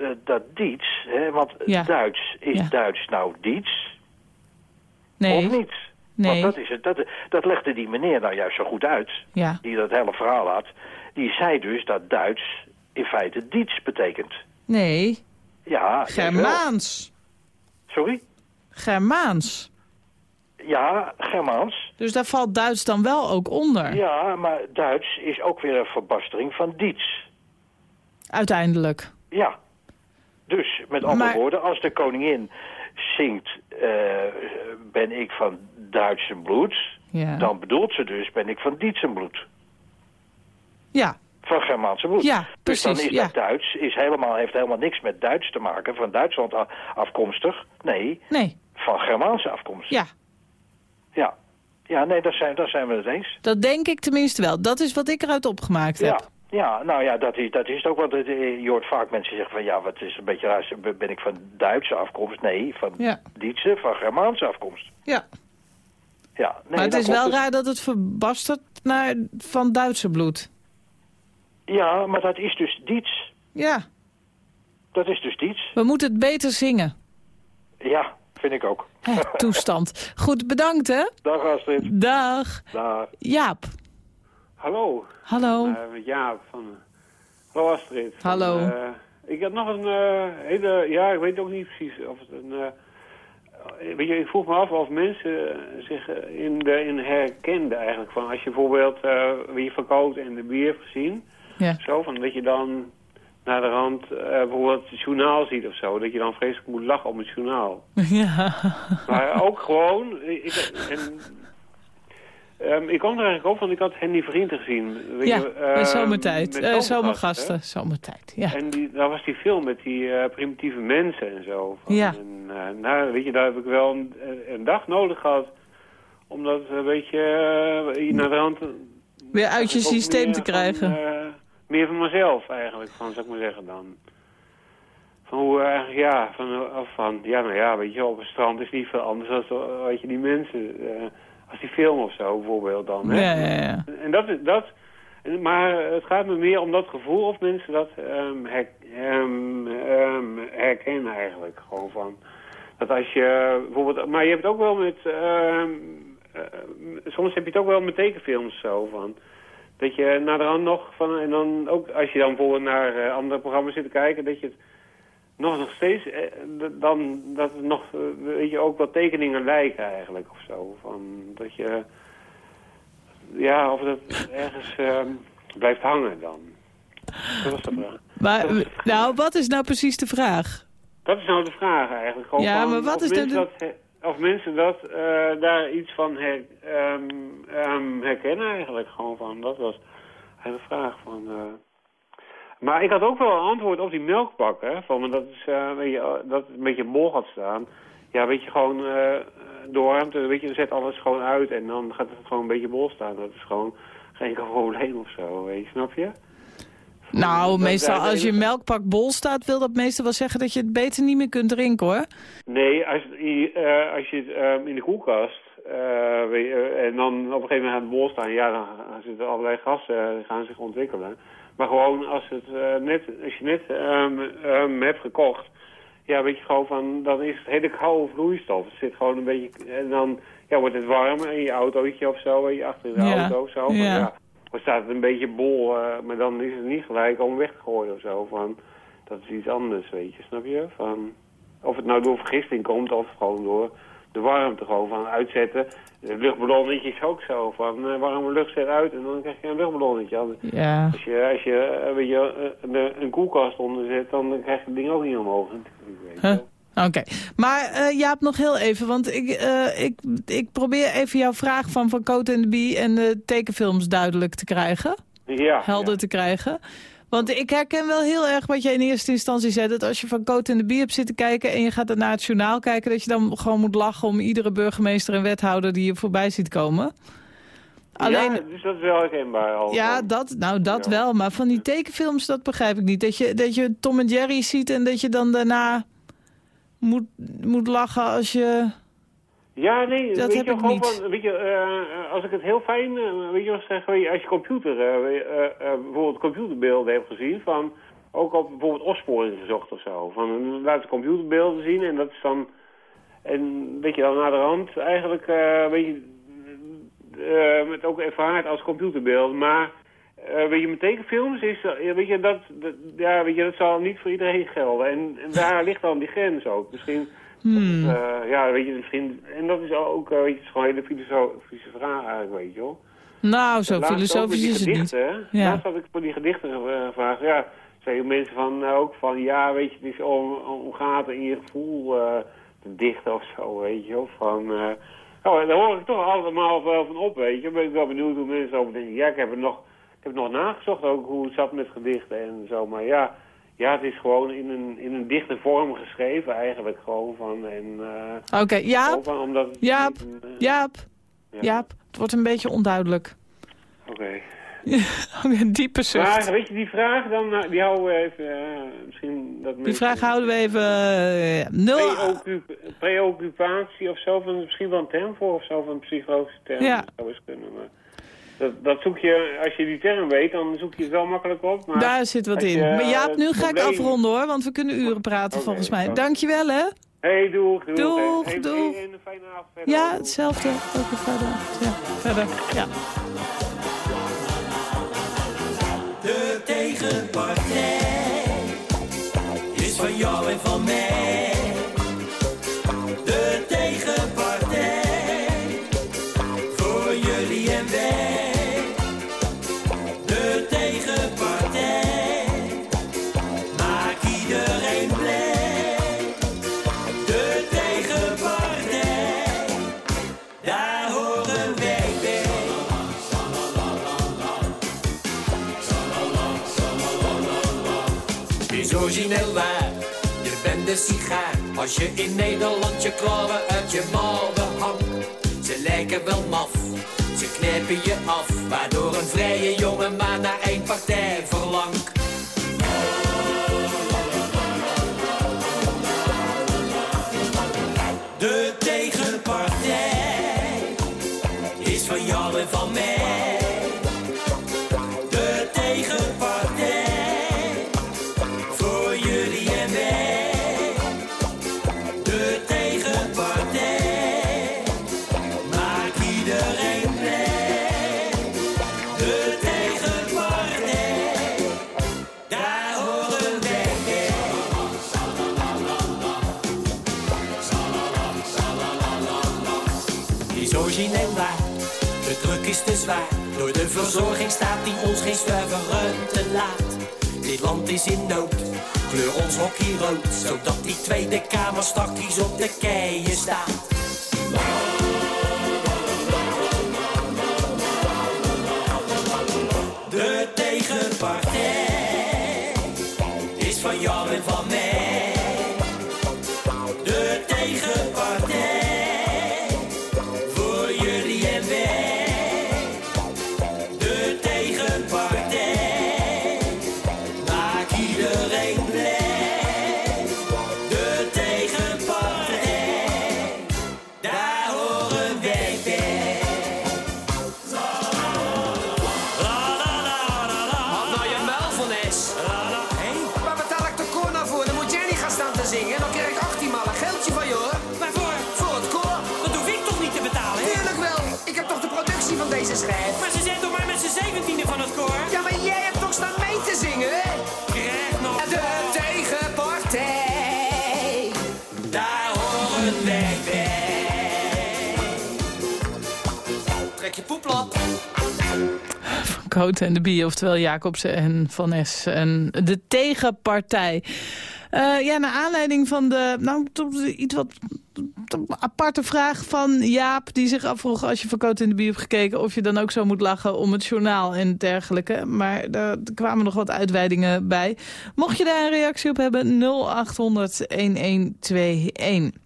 eh, dat Diets. Hè? Want Ja. Duits, is Ja. Duits nou Diets Nee. of niet? Nee. Want dat, is het, dat, dat legde die meneer nou juist zo goed uit, Ja. die dat hele verhaal had. Die zei dus dat Duits in feite Diets betekent. Nee. Ja, Germaans. Sorry? Germaans. Ja, Germaans. Dus daar valt Duits dan wel ook onder. Ja, maar Duits is ook weer een verbastering van Diets. Uiteindelijk. Ja, Dus, met andere Maar- woorden, als de koningin zingt... eh, ben ik van Duitse bloed... Ja. dan bedoelt ze dus, ben ik van Dietse bloed. Ja, Van Germaanse bloed. Ja, dus dan precies, is ja. dat Duits, is helemaal, heeft helemaal niks met Duits te maken, van Duitsland afkomstig. Nee, nee, van Germaanse afkomst. ja. Ja, ja nee, daar zijn, daar zijn we het eens. Dat denk ik tenminste wel. Dat is wat ik eruit opgemaakt heb. Ja, ja, nou ja, dat is, dat is het ook. Want het, eh, je hoort vaak mensen zeggen van ja, wat is een beetje raar. Ben ik van Duitse afkomst? Nee, van Ja. Dietse, van Germaanse afkomst. Ja. Ja, nee, maar het is wel raar dat het verbastert naar van Duitse bloed. Ja, maar dat is dus Diets. Ja, Dat is dus Diets. we moeten het beter zingen. Ja, vind ik ook. Toestand. Goed, bedankt hè. Dag Astrid. Dag. Dag. Jaap. Hallo. Hallo. Eh, Jaap van... Hallo Astrid. Van, Hallo. eh, ik had nog een eh, hele... Ja, ik weet ook niet precies of het een... eh, weet je, ik vroeg me af of mensen eh, zich eh, in, de, in herkenden eigenlijk. Van als je bijvoorbeeld wie verkoopt en de bier hebt gezien. Ja. Zo, van dat je dan naar de rand eh, bijvoorbeeld het journaal ziet of zo. Dat je dan vreselijk moet lachen om het journaal. Ja. Maar ook gewoon... Ik, en, ehm, ik kwam er eigenlijk op, want ik had Henny Vrienden gezien. Weet Ja, je, bij ehm, zomertijd. Eh, zomergasten? Zomertijd, ja. En die, daar was die film met die eh, primitieve mensen en zo. Van, Ja. En, eh, nou, weet je, daar heb ik wel een, een dag nodig gehad. Om dat een beetje naar de hand... Weer uit je systeem te krijgen. meer van mezelf eigenlijk, van, zou ik maar zeggen dan. Van hoe eigenlijk, ja, van, van, ja, nou ja, weet je, op het strand is niet veel anders dan, weet je, die mensen, als die film of zo bijvoorbeeld dan. Hè? Ja, ja, ja. En dat, is- dat, maar het gaat me meer om dat gevoel of mensen dat ehm, her, ehm, ehm, herkennen eigenlijk. Gewoon van, dat als je bijvoorbeeld, maar je hebt het ook wel met, eh, soms heb je het ook wel met tekenfilms zo van. Dat je naar de hand nog van, en dan ook als je dan bijvoorbeeld naar eh, andere programma's zit te kijken, dat je het nog, nog steeds, eh, dan dat het nog, eh, weet je, ook wat tekeningen lijken eigenlijk of zo. Van, dat je, ja, of dat ergens ehm, blijft hangen dan. Dat was de vraag. Maar, nou, wat is nou precies de vraag? Dat is nou de vraag eigenlijk. Gewoon Ja, van maar wat of is dan de- dat, Of mensen dat, eh, daar iets van her, ehm, ehm, herkennen eigenlijk. Gewoon van, dat was de vraag van... Maar ik had ook wel een antwoord op die melkpak, hè. Van, dat, is, eh, weet je, eh, dat een beetje bol gaat staan. Ja, weet je, gewoon eh door weet je, zet alles gewoon uit en dan gaat het gewoon een beetje bol staan. Dat is gewoon geen enkel probleem of zo, weet je, snap je? Nou, dat- meestal dat- als je melkpak bol staat... wil dat meestal wel zeggen dat je het beter niet meer kunt drinken, hoor. Nee, als, je, eh, als je het ehm, in de koelkast en dan op een gegeven moment aan het bol staan, ja, dan zitten allerlei gassen eh, gaan zich ontwikkelen. Maar gewoon als, het, eh, net, als je net ehm, ehm, hebt gekocht, ja, weet je gewoon van, dan is het hele koude vloeistof. Het zit gewoon een beetje, en dan ja, wordt het warm in je autootje of zo, weet je, achter in de Ja, auto of zo. Maar ja. ja, dan staat het een beetje bol, eh, maar dan is het niet gelijk om weg te gooien of zo. Van, dat is iets anders, weet je, snap je? Van, of het nou door vergisting komt of gewoon door de warmte gewoon van uitzetten. De luchtballonnetje is ook zo, van eh, warme lucht zet uit en dan krijg je een luchtballonnetje. Als- Ja. Als je, als je eh, weet je, eh, een, koelkast onder zet, dan krijg je het ding ook niet omhoog. Huh? Oké, maar Jaap, nog heel even, want ik, ik, ik probeer even jouw vraag van Van Cote en de Bie en de tekenfilms duidelijk te krijgen. Ja, Helder te krijgen. Want ik herken wel heel erg wat jij in eerste instantie zei, dat als je Van Cote en de Bie hebt zitten kijken en je gaat naar het journaal kijken, dat je dan gewoon moet lachen om iedere burgemeester en wethouder die je voorbij ziet komen. Alleen, Ja, dus dat is wel herkenbaar al. ja, dat, nou dat wel. Maar van die tekenfilms, dat begrijp ik niet. Dat je, dat je Tom en Jerry ziet en dat je dan daarna moet, moet lachen als je... Ja, nee, Dat weet heb je, ik gewoon niet. Van, weet je, eh, als ik het heel fijn, eh, weet je wat ik zeg, weet je, als je computer, eh, bijvoorbeeld computerbeelden hebt gezien, van, ook op bijvoorbeeld opsporing gezocht of zo, van, laat ze computerbeelden zien en dat is dan, en weet je, dan naar de rand eigenlijk, weet je, met ook ervaard als computerbeeld, maar, weet je, met tekenfilms is, weet je, dat, dat, ja, weet je, dat zal niet voor iedereen gelden en, en daar ligt dan die grens ook, misschien... Hmm. Eh, ja, weet je, misschien... En dat is ook, eh, weet je, het is gewoon een hele filosofische vraag eigenlijk, weet je wel. Nou, zo filosofisch is het niet. gedichten, hè. Ja. Laatst had ik voor die gedichten eh, gevraagd, ja, zeggen mensen van, eh, ook van, ja, weet je, het is om, om gaten in je gevoel eh, te dichten of zo, weet je wel. Van, eh, oh, daar hoor ik toch allemaal wel van op, weet je. Ben ik wel benieuwd hoe mensen over denken. Ja, ik heb het nog, ik heb nog nagezocht ook hoe het zat met gedichten en zo, maar ja... Ja, het is gewoon in een, in een dichte vorm geschreven eigenlijk gewoon van. en. eh, Oké, Jaap. gewoon van, omdat het Jaap, een, eh, Jaap, ja. Jaap. Het wordt een beetje onduidelijk. Oké. Een diepe zucht. Maar weet je, die vraag dan, eh, die houden we even, misschien dat Die vraag houden we even... nul... Preoccup- Preoccupatie of zo, van misschien wel een term voor of zo, van een psychologische term. Ja. Dat zou eens kunnen, maar dat, dat zoek je, als je die term weet, dan zoek je het wel makkelijk op. Maar Daar zit wat in. je, Maar Jaap, eh, nu ga ik afronden hoor, want we kunnen uren praten volgens mij. Dankjewel hè. Hey, doeg, doeg. Doeg, Hey, doeg. hey, en een fijne avond verder. Ja, Doeg. hetzelfde. Ook weer verder. Ja, verder. Ja. De tegenpartij is van jou en van mij. Als je in Nederland je klauwen uit je mouwen hangt. Ze lijken wel maf, ze knijpen je af, waardoor een vrije jongen maar naar één partij verlangt. Verzorging staat die ons geen stuiver ruimte laat. Dit land is in nood, kleur ons hockey rood. Zodat die Tweede Kamer stakjes op de keien staat. De tegenpartij is van jou en van Coat en de Bie, oftewel Jacobsen en Van Es en de tegenpartij. Eh, ja, naar aanleiding van de, nou, iets wat aparte vraag van Jaap... die zich afvroeg als je van Coat en de Bie hebt gekeken... of je dan ook zo moet lachen om het journaal en dergelijke. Maar daar kwamen nog wat uitweidingen bij. Mocht je daar een reactie op hebben, 0800-1121.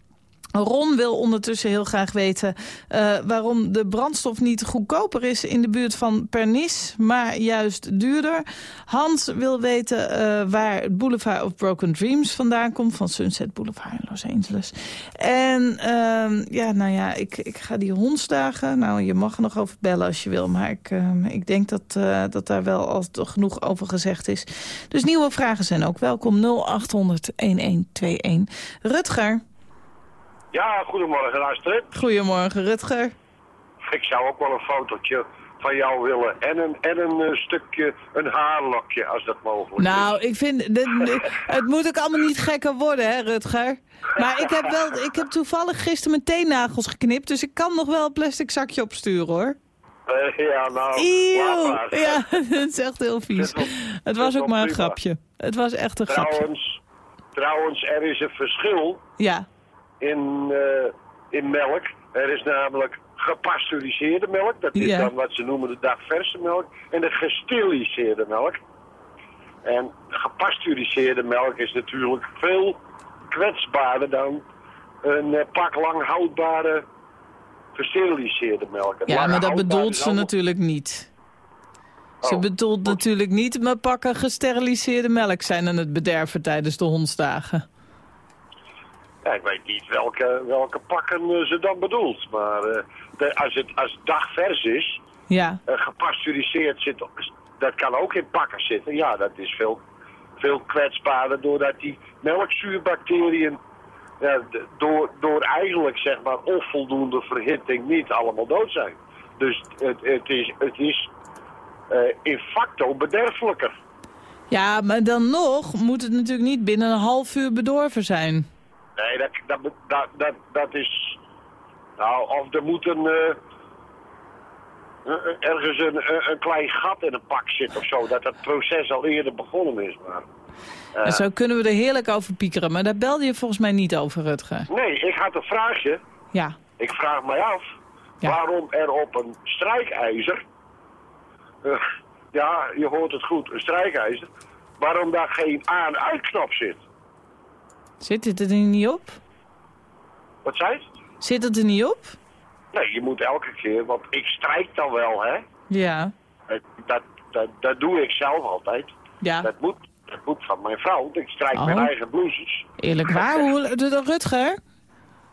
Ron wil ondertussen heel graag weten eh, waarom de brandstof niet goedkoper is in de buurt van Pernis, maar juist duurder. Hans wil weten eh, waar het Boulevard of Broken Dreams vandaan komt, van Sunset Boulevard in Los Angeles. En ehm, ja, nou ja, ik, ik ga die hondsdagen, nou je mag er nog over bellen als je wil, maar ik, ehm, ik denk dat, eh, dat daar wel al genoeg over gezegd is. Dus nieuwe vragen zijn ook welkom, 0800 1121. Rutger. Ja, goedemorgen Astrid. Goedemorgen, Rutger. Ik zou ook wel een fotootje van jou willen. En een, en een eh, stukje, een haarlokje, als dat mogelijk is. Nou, ik vind, het moet ook allemaal niet gekker worden, hè, Rutger? Maar ik heb, wel, ik heb toevallig gisteren mijn teennagels geknipt, dus ik kan nog wel een plastic zakje opsturen, hoor. Eh, ja, nou. Ja, het is echt heel vies. Het was ook maar een grapje. Het was echt een grapje. Trouwens, trouwens, er is een verschil Ja. In, eh, in melk. Er is namelijk gepasteuriseerde melk, dat is Ja. dan wat ze noemen de dagverse melk, en de gesteriliseerde melk. En gepasteuriseerde melk is natuurlijk veel kwetsbaarder dan een eh, pak lang houdbare gesteriliseerde melk. Ja, lange maar dat bedoelt ze allemaal- natuurlijk niet. Ze Oh, bedoelt natuurlijk niet, maar pakken gesteriliseerde melk zijn aan het bederven tijdens de hondsdagen. Ja, ik weet niet welke, welke pakken eh, ze dan bedoelt. Maar eh, de, als, het, als dagvers is, Ja. eh, gepasteuriseerd zit, dat kan ook in pakken zitten. Ja, dat is veel, veel kwetsbaarder doordat die melkzuurbacteriën ja, door, door eigenlijk zeg maar onvoldoende verhitting niet allemaal dood zijn. Dus het, het is, het is in facto bederfelijker. Ja, maar dan nog moet het natuurlijk niet binnen een half uur bedorven zijn. Nee, dat, dat, dat, dat, dat is... Nou, of er moet een... eh, ergens een, een, klein gat in een pak zitten of zo. Dat het proces al eerder begonnen is. Maar, eh, En zo kunnen we er heerlijk over piekeren, maar daar belde je volgens mij niet over, Rutger. Nee, ik had een vraagje. Ja. Ik vraag mij af waarom er op een strijkijzer... eh, ja, je hoort het goed, een strijkijzer. Waarom daar geen aan-uitknop zit. Zit het er niet op? Wat zei het? Zit het er niet op? Nee, je moet elke keer, want ik strijk dan wel, hè. Ja. Dat, dat, dat, dat doe ik zelf altijd. Ja. Dat moet, dat moet van mijn vrouw. Ik strijk Oh. mijn eigen blouses. Eerlijk waar? Hoe, de- Rutger?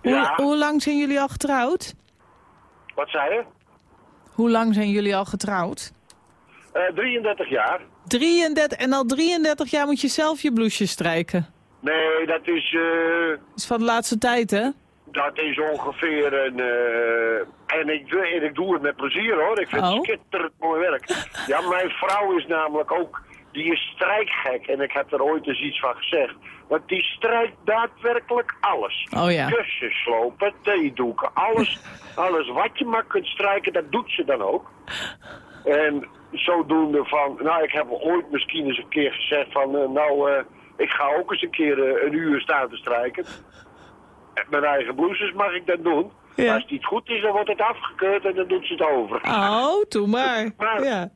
Hoe, Ja. hoe lang zijn jullie al getrouwd? Wat zei je? Hoe lang zijn jullie al getrouwd? Eh 33 jaar. 33, en al 33 jaar moet je zelf je blouses strijken. Nee, dat is, eh, Dat is van de laatste tijd, hè? dat is ongeveer een... eh, en, ik, doe- en ik doe het met plezier hoor. Ik vind Oh. het schitterend mooi werk. Ja, mijn vrouw is namelijk ook... Die is strijkgek en ik heb er ooit eens iets van gezegd. Want die strijkt daadwerkelijk alles. Oh ja. Kussen slopen, theedoeken, alles, alles wat je maar kunt strijken, dat doet ze dan ook. En zodoende van, nou ik heb ooit misschien eens een keer gezegd van, eh, nou ik ga ook eens een keer eh, een uur staan te strijken. Met Mijn eigen blouses mag ik dat doen. Maar als het niet goed is, dan wordt het afgekeurd en dan doet ze het over. Oh, doe maar. Maar, Ja.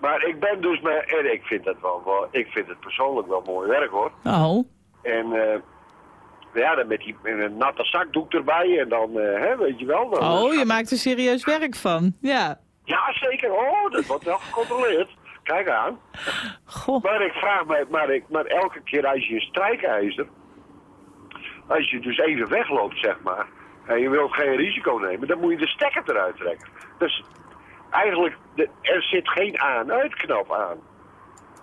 maar ik ben dus, met, en ik vind het wel, wel, ik vind het persoonlijk wel mooi werk hoor. Oh. En eh, ja, dan met die met een natte zakdoek erbij en dan, eh, hè, weet je wel. Dan, Oh, je maakt er serieus werk van. Ja. Ja, zeker. Oh, dat wordt wel gecontroleerd. Kijk aan. Maar ik vraag me, maar, ik, maar elke keer als je een strijkijzer, als je dus even wegloopt, zeg maar, en je wilt geen risico nemen, dan moet je de stekker eruit trekken. Dus eigenlijk, de, er zit geen aan-uitknop aan,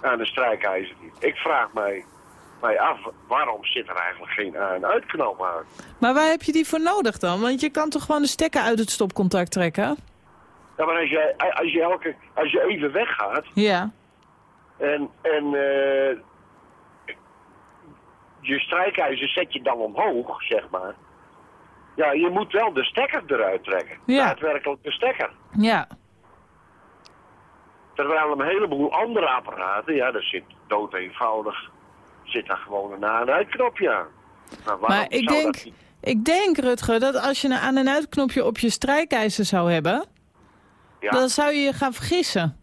aan een strijkijzer. Ik vraag mij, mij af, waarom zit er eigenlijk geen aan-uitknop aan? Maar waar heb je die voor nodig dan? Want je kan toch gewoon de stekker uit het stopcontact trekken? Ja, maar als je, als je, elke, als je even weggaat, Ja. En, en eh, je strijkijzer zet je dan omhoog, zeg maar. Ja, je moet wel de stekker eruit trekken. Ja. Daadwerkelijk de stekker. Ja. Terwijl een heleboel andere apparaten, ja, daar zit dood eenvoudig, zit daar gewoon een aan- en uitknopje aan. Maar ik denk, dat ik denk, Rutger, dat als je een aan- en uitknopje op je strijkijzer zou hebben... Ja. dan zou je je gaan vergissen.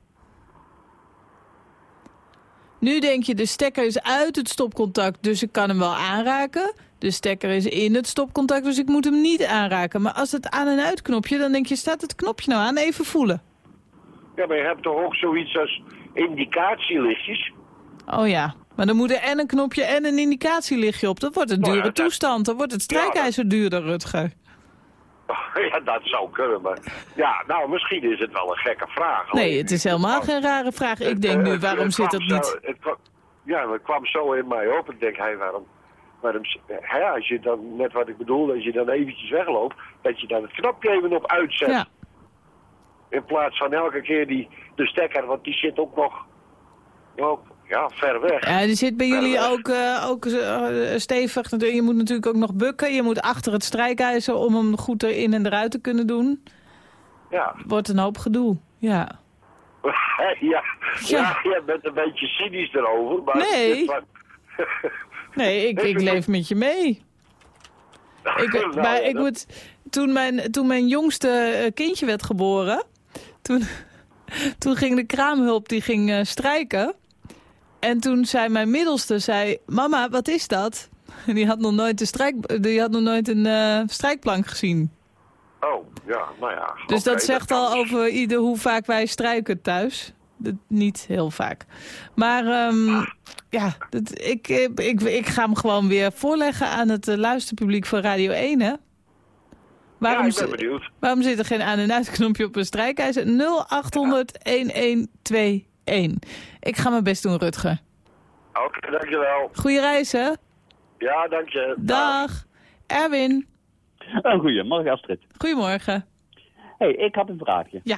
Nu denk je, de stekker is uit het stopcontact, dus ik kan hem wel aanraken. De stekker is in het stopcontact, dus ik moet hem niet aanraken. Maar als het aan- en uitknopje, dan denk je, staat het knopje nou aan? Even voelen. Ja, maar je hebt toch ook zoiets als indicatielichtjes? Oh ja, maar dan moet er en een knopje en een indicatielichtje op. Dat wordt een Nou ja, dure dat- toestand. Dan wordt het strijkijzer duurder, Rutger. ja, dat zou kunnen, maar... Ja, nou, misschien is het wel een gekke vraag. Nee, het is helemaal geen rare vraag. Ik denk nu, Het- waarom zit dat niet? ja, het kwam zo in mij op. Ik denk, hé, waarom... waarom hè, als je dan, net wat ik bedoel, als je dan eventjes wegloopt, dat je dan het knopje even op uitzet. Ja. In plaats van elke keer die, de stekker, want die zit ook nog, ook, ja, ver weg. Ja, die zit bij Ver jullie weg. ook, eh, ook eh, stevig. Je moet natuurlijk ook nog bukken. Je moet achter het strijkijzer om hem goed erin en eruit te kunnen doen. Ja. Wordt een hoop gedoe, ja. ja, ja. je bent een beetje cynisch erover, maar... Nee. Nee, ik, ik leef met je mee. Ik, Nou, maar ja, ik dat- moet, toen, mijn, toen mijn jongste eh, kindje werd geboren, toen, toen ging de kraamhulp die ging strijken. En toen zei mijn middelste, zei, mama, wat is dat? En die had nog nooit, de strijk, die had nog nooit een eh, strijkplank gezien. Oh, ja, nou ja. Dus dat zegt al over ieder hoe vaak wij strijken thuis. Dat, niet heel vaak. Maar ehm, ja, dat, ik, ik, ik, ik ga hem gewoon weer voorleggen aan het eh, luisterpubliek van Radio 1, hè? Waarom, ja, ik ben zi- benieuwd. waarom zit er geen aan- en uitknopje op een strijkijzer? 0800-1121. Ik ga mijn best doen, Rutger. Oké, dankjewel. Goeie reis, hè? Ja, dank je. Dag. Erwin. Uh, goedemorgen, Astrid. Goedemorgen. hey, ik had een vraagje. Ja.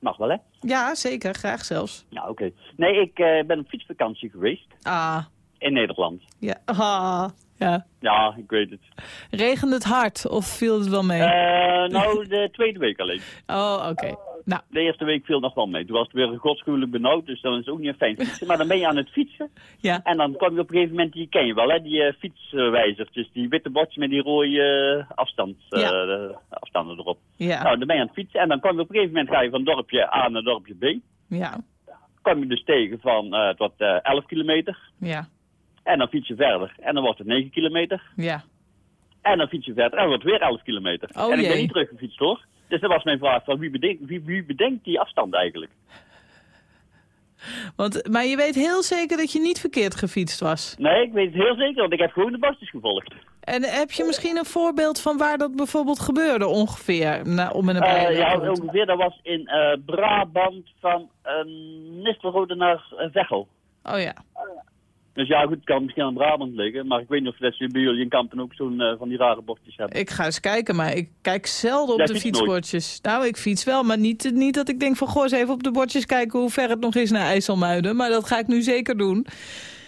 Mag wel, hè? Ja, zeker. Graag zelfs. Ja, oké. Nee, ik eh, ben op fietsvakantie geweest Ah, in Nederland. ja. Ah, ja. Ja, ik weet het. Regende het hard of viel het wel mee? Eh, nou, de tweede week alleen. Oh, oké. Nou, De eerste week viel nog wel mee. Toen was het weer godschuwelijk benauwd, dus dan is het ook niet fijn fietsen. Maar dan ben je aan het fietsen. Ja. En dan kom je op een gegeven moment, die ken je wel, hè, die eh, fietswijzertjes. Die witte bordjes met die rode eh, afstand, eh, Ja. afstanden erop. Ja. Nou, dan ben je aan het fietsen. En dan kom je op een gegeven moment, ga je van dorpje A naar dorpje B. ja, Kom je dus tegen van, het wordt eh 11 kilometer. ja, En dan fiets je verder. En dan wordt het 9 kilometer. ja. En dan fiets je verder. En dan wordt het weer 11 kilometer. Oh, en ik ben jee. niet teruggefietst hoor. Dus dat was mijn vraag. Van wie, bedenkt, wie, wie bedenkt die afstand eigenlijk? Want, maar je weet heel zeker dat je niet verkeerd gefietst was. Nee, ik weet het heel zeker, want ik heb gewoon de bosjes gevolgd. En heb je misschien een voorbeeld van waar dat bijvoorbeeld gebeurde ongeveer? Nou, om en Eh, nabij. ja, ongeveer, dat was in eh, Brabant van uh, Nistelrode naar uh, Veghel. Oh ja. Dus ja, goed, het kan misschien aan Brabant liggen. Maar ik weet niet of dat bij jullie in Kampen ook zo'n eh, van die rare bordjes hebben. Ik ga eens kijken, maar ik kijk zelden op de fietsbordjes. Nou, ik fiets wel, maar niet, niet dat ik denk van... goh, eens even op de bordjes kijken hoe ver het nog is naar IJsselmuiden. Maar dat ga ik nu zeker doen.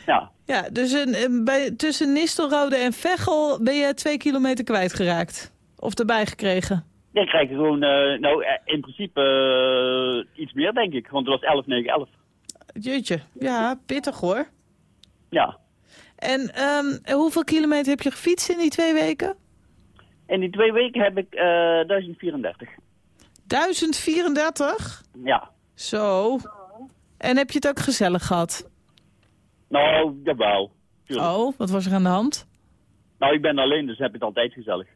Ja. Ja, dus een, bij, tussen Nistelrode en Veghel ben je twee kilometer kwijtgeraakt. Of erbij gekregen. Ja, ik krijg gewoon, eh, nou eh, in principe iets meer denk ik. Want het was 11, 9, 11. Jeetje, ja, pittig hoor. Ja. En ehm, hoeveel kilometer heb je gefietst in die twee weken? In die twee weken heb ik eh 1034. 1034? Ja. Zo. En heb je het ook gezellig gehad? Nou, jawel. Tuurlijk. Oh, wat was er aan de hand? Nou, ik ben alleen, dus heb ik het altijd gezellig.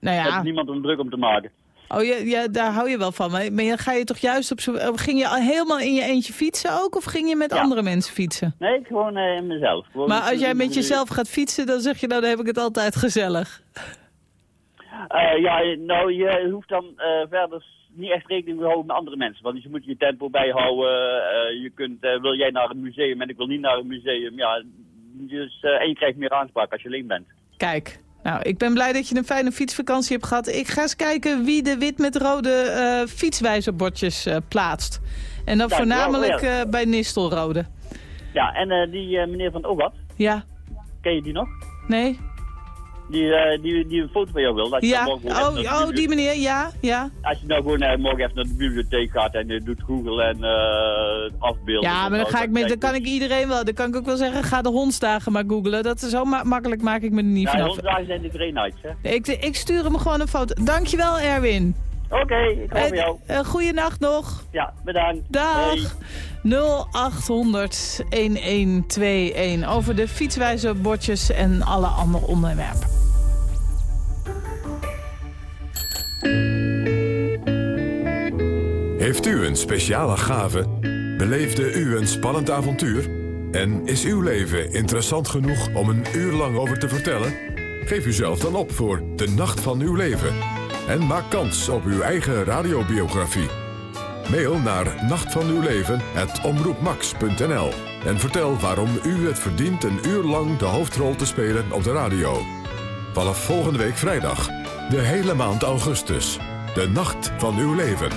Nou Ik ja. heb niemand om druk om te maken. Oh, ja, ja, daar hou je wel van. Maar, ga je toch juist op zo... eh, Ging je al helemaal in je eentje fietsen ook? Of ging je met Ja. andere mensen fietsen? Nee, gewoon eh, mezelf. Gewoon, Maar als jij met jezelf gaat fietsen, dan zeg je nou, dan heb ik het altijd gezellig. eh, ja, nou, je hoeft dan eh, verder niet echt rekening te houden met andere mensen. Want je moet je tempo bijhouden. je kunt, wil jij naar een museum en ik wil niet naar een museum. Ja, dus, en je krijgt meer aanspraak als je alleen bent. Kijk, nou, ik ben blij dat je een fijne fietsvakantie hebt gehad. Ik ga eens kijken wie de wit met rode eh, fietswijzerbordjes eh, plaatst. En dan voornamelijk eh, bij Nistelrode. Ja, en die meneer van Ogat, Ja, ken je die nog? nee? Die, eh, die, die een foto van jou wil. Dat je Ja, gewoon oh, oh, die meneer, ja, ja. Als je nou gewoon eh, morgen even naar de bibliotheek gaat en je doet Google en eh afbeelden. Ja, maar dan, ga ik met, dan kan ik iedereen wel, dan kan ik ook wel zeggen, ga de hondsdagen maar googlen. Dat is zo ma- makkelijk maak ik me er niet Ja, vanaf. honderdagen zijn de Grey Nights, hè? Ik, ik stuur hem gewoon een foto. Dankjewel, Erwin. Oké, ik hoor jou. goeienacht nog. Ja, bedankt. Dag. 0800 1121 over de fietswijzerbordjes en alle andere onderwerpen. Heeft u een speciale gave? Beleefde u een spannend avontuur? En is uw leven interessant genoeg om een uur lang over te vertellen? Geef uzelf dan op voor De Nacht van Uw Leven. En maak kans op uw eigen radiobiografie. Mail naar nachtvanuwleven.omroepmax.nl En vertel waarom u het verdient een uur lang de hoofdrol te spelen op de radio. Vanaf volgende week vrijdag, de hele maand augustus. De Nacht van Uw Leven.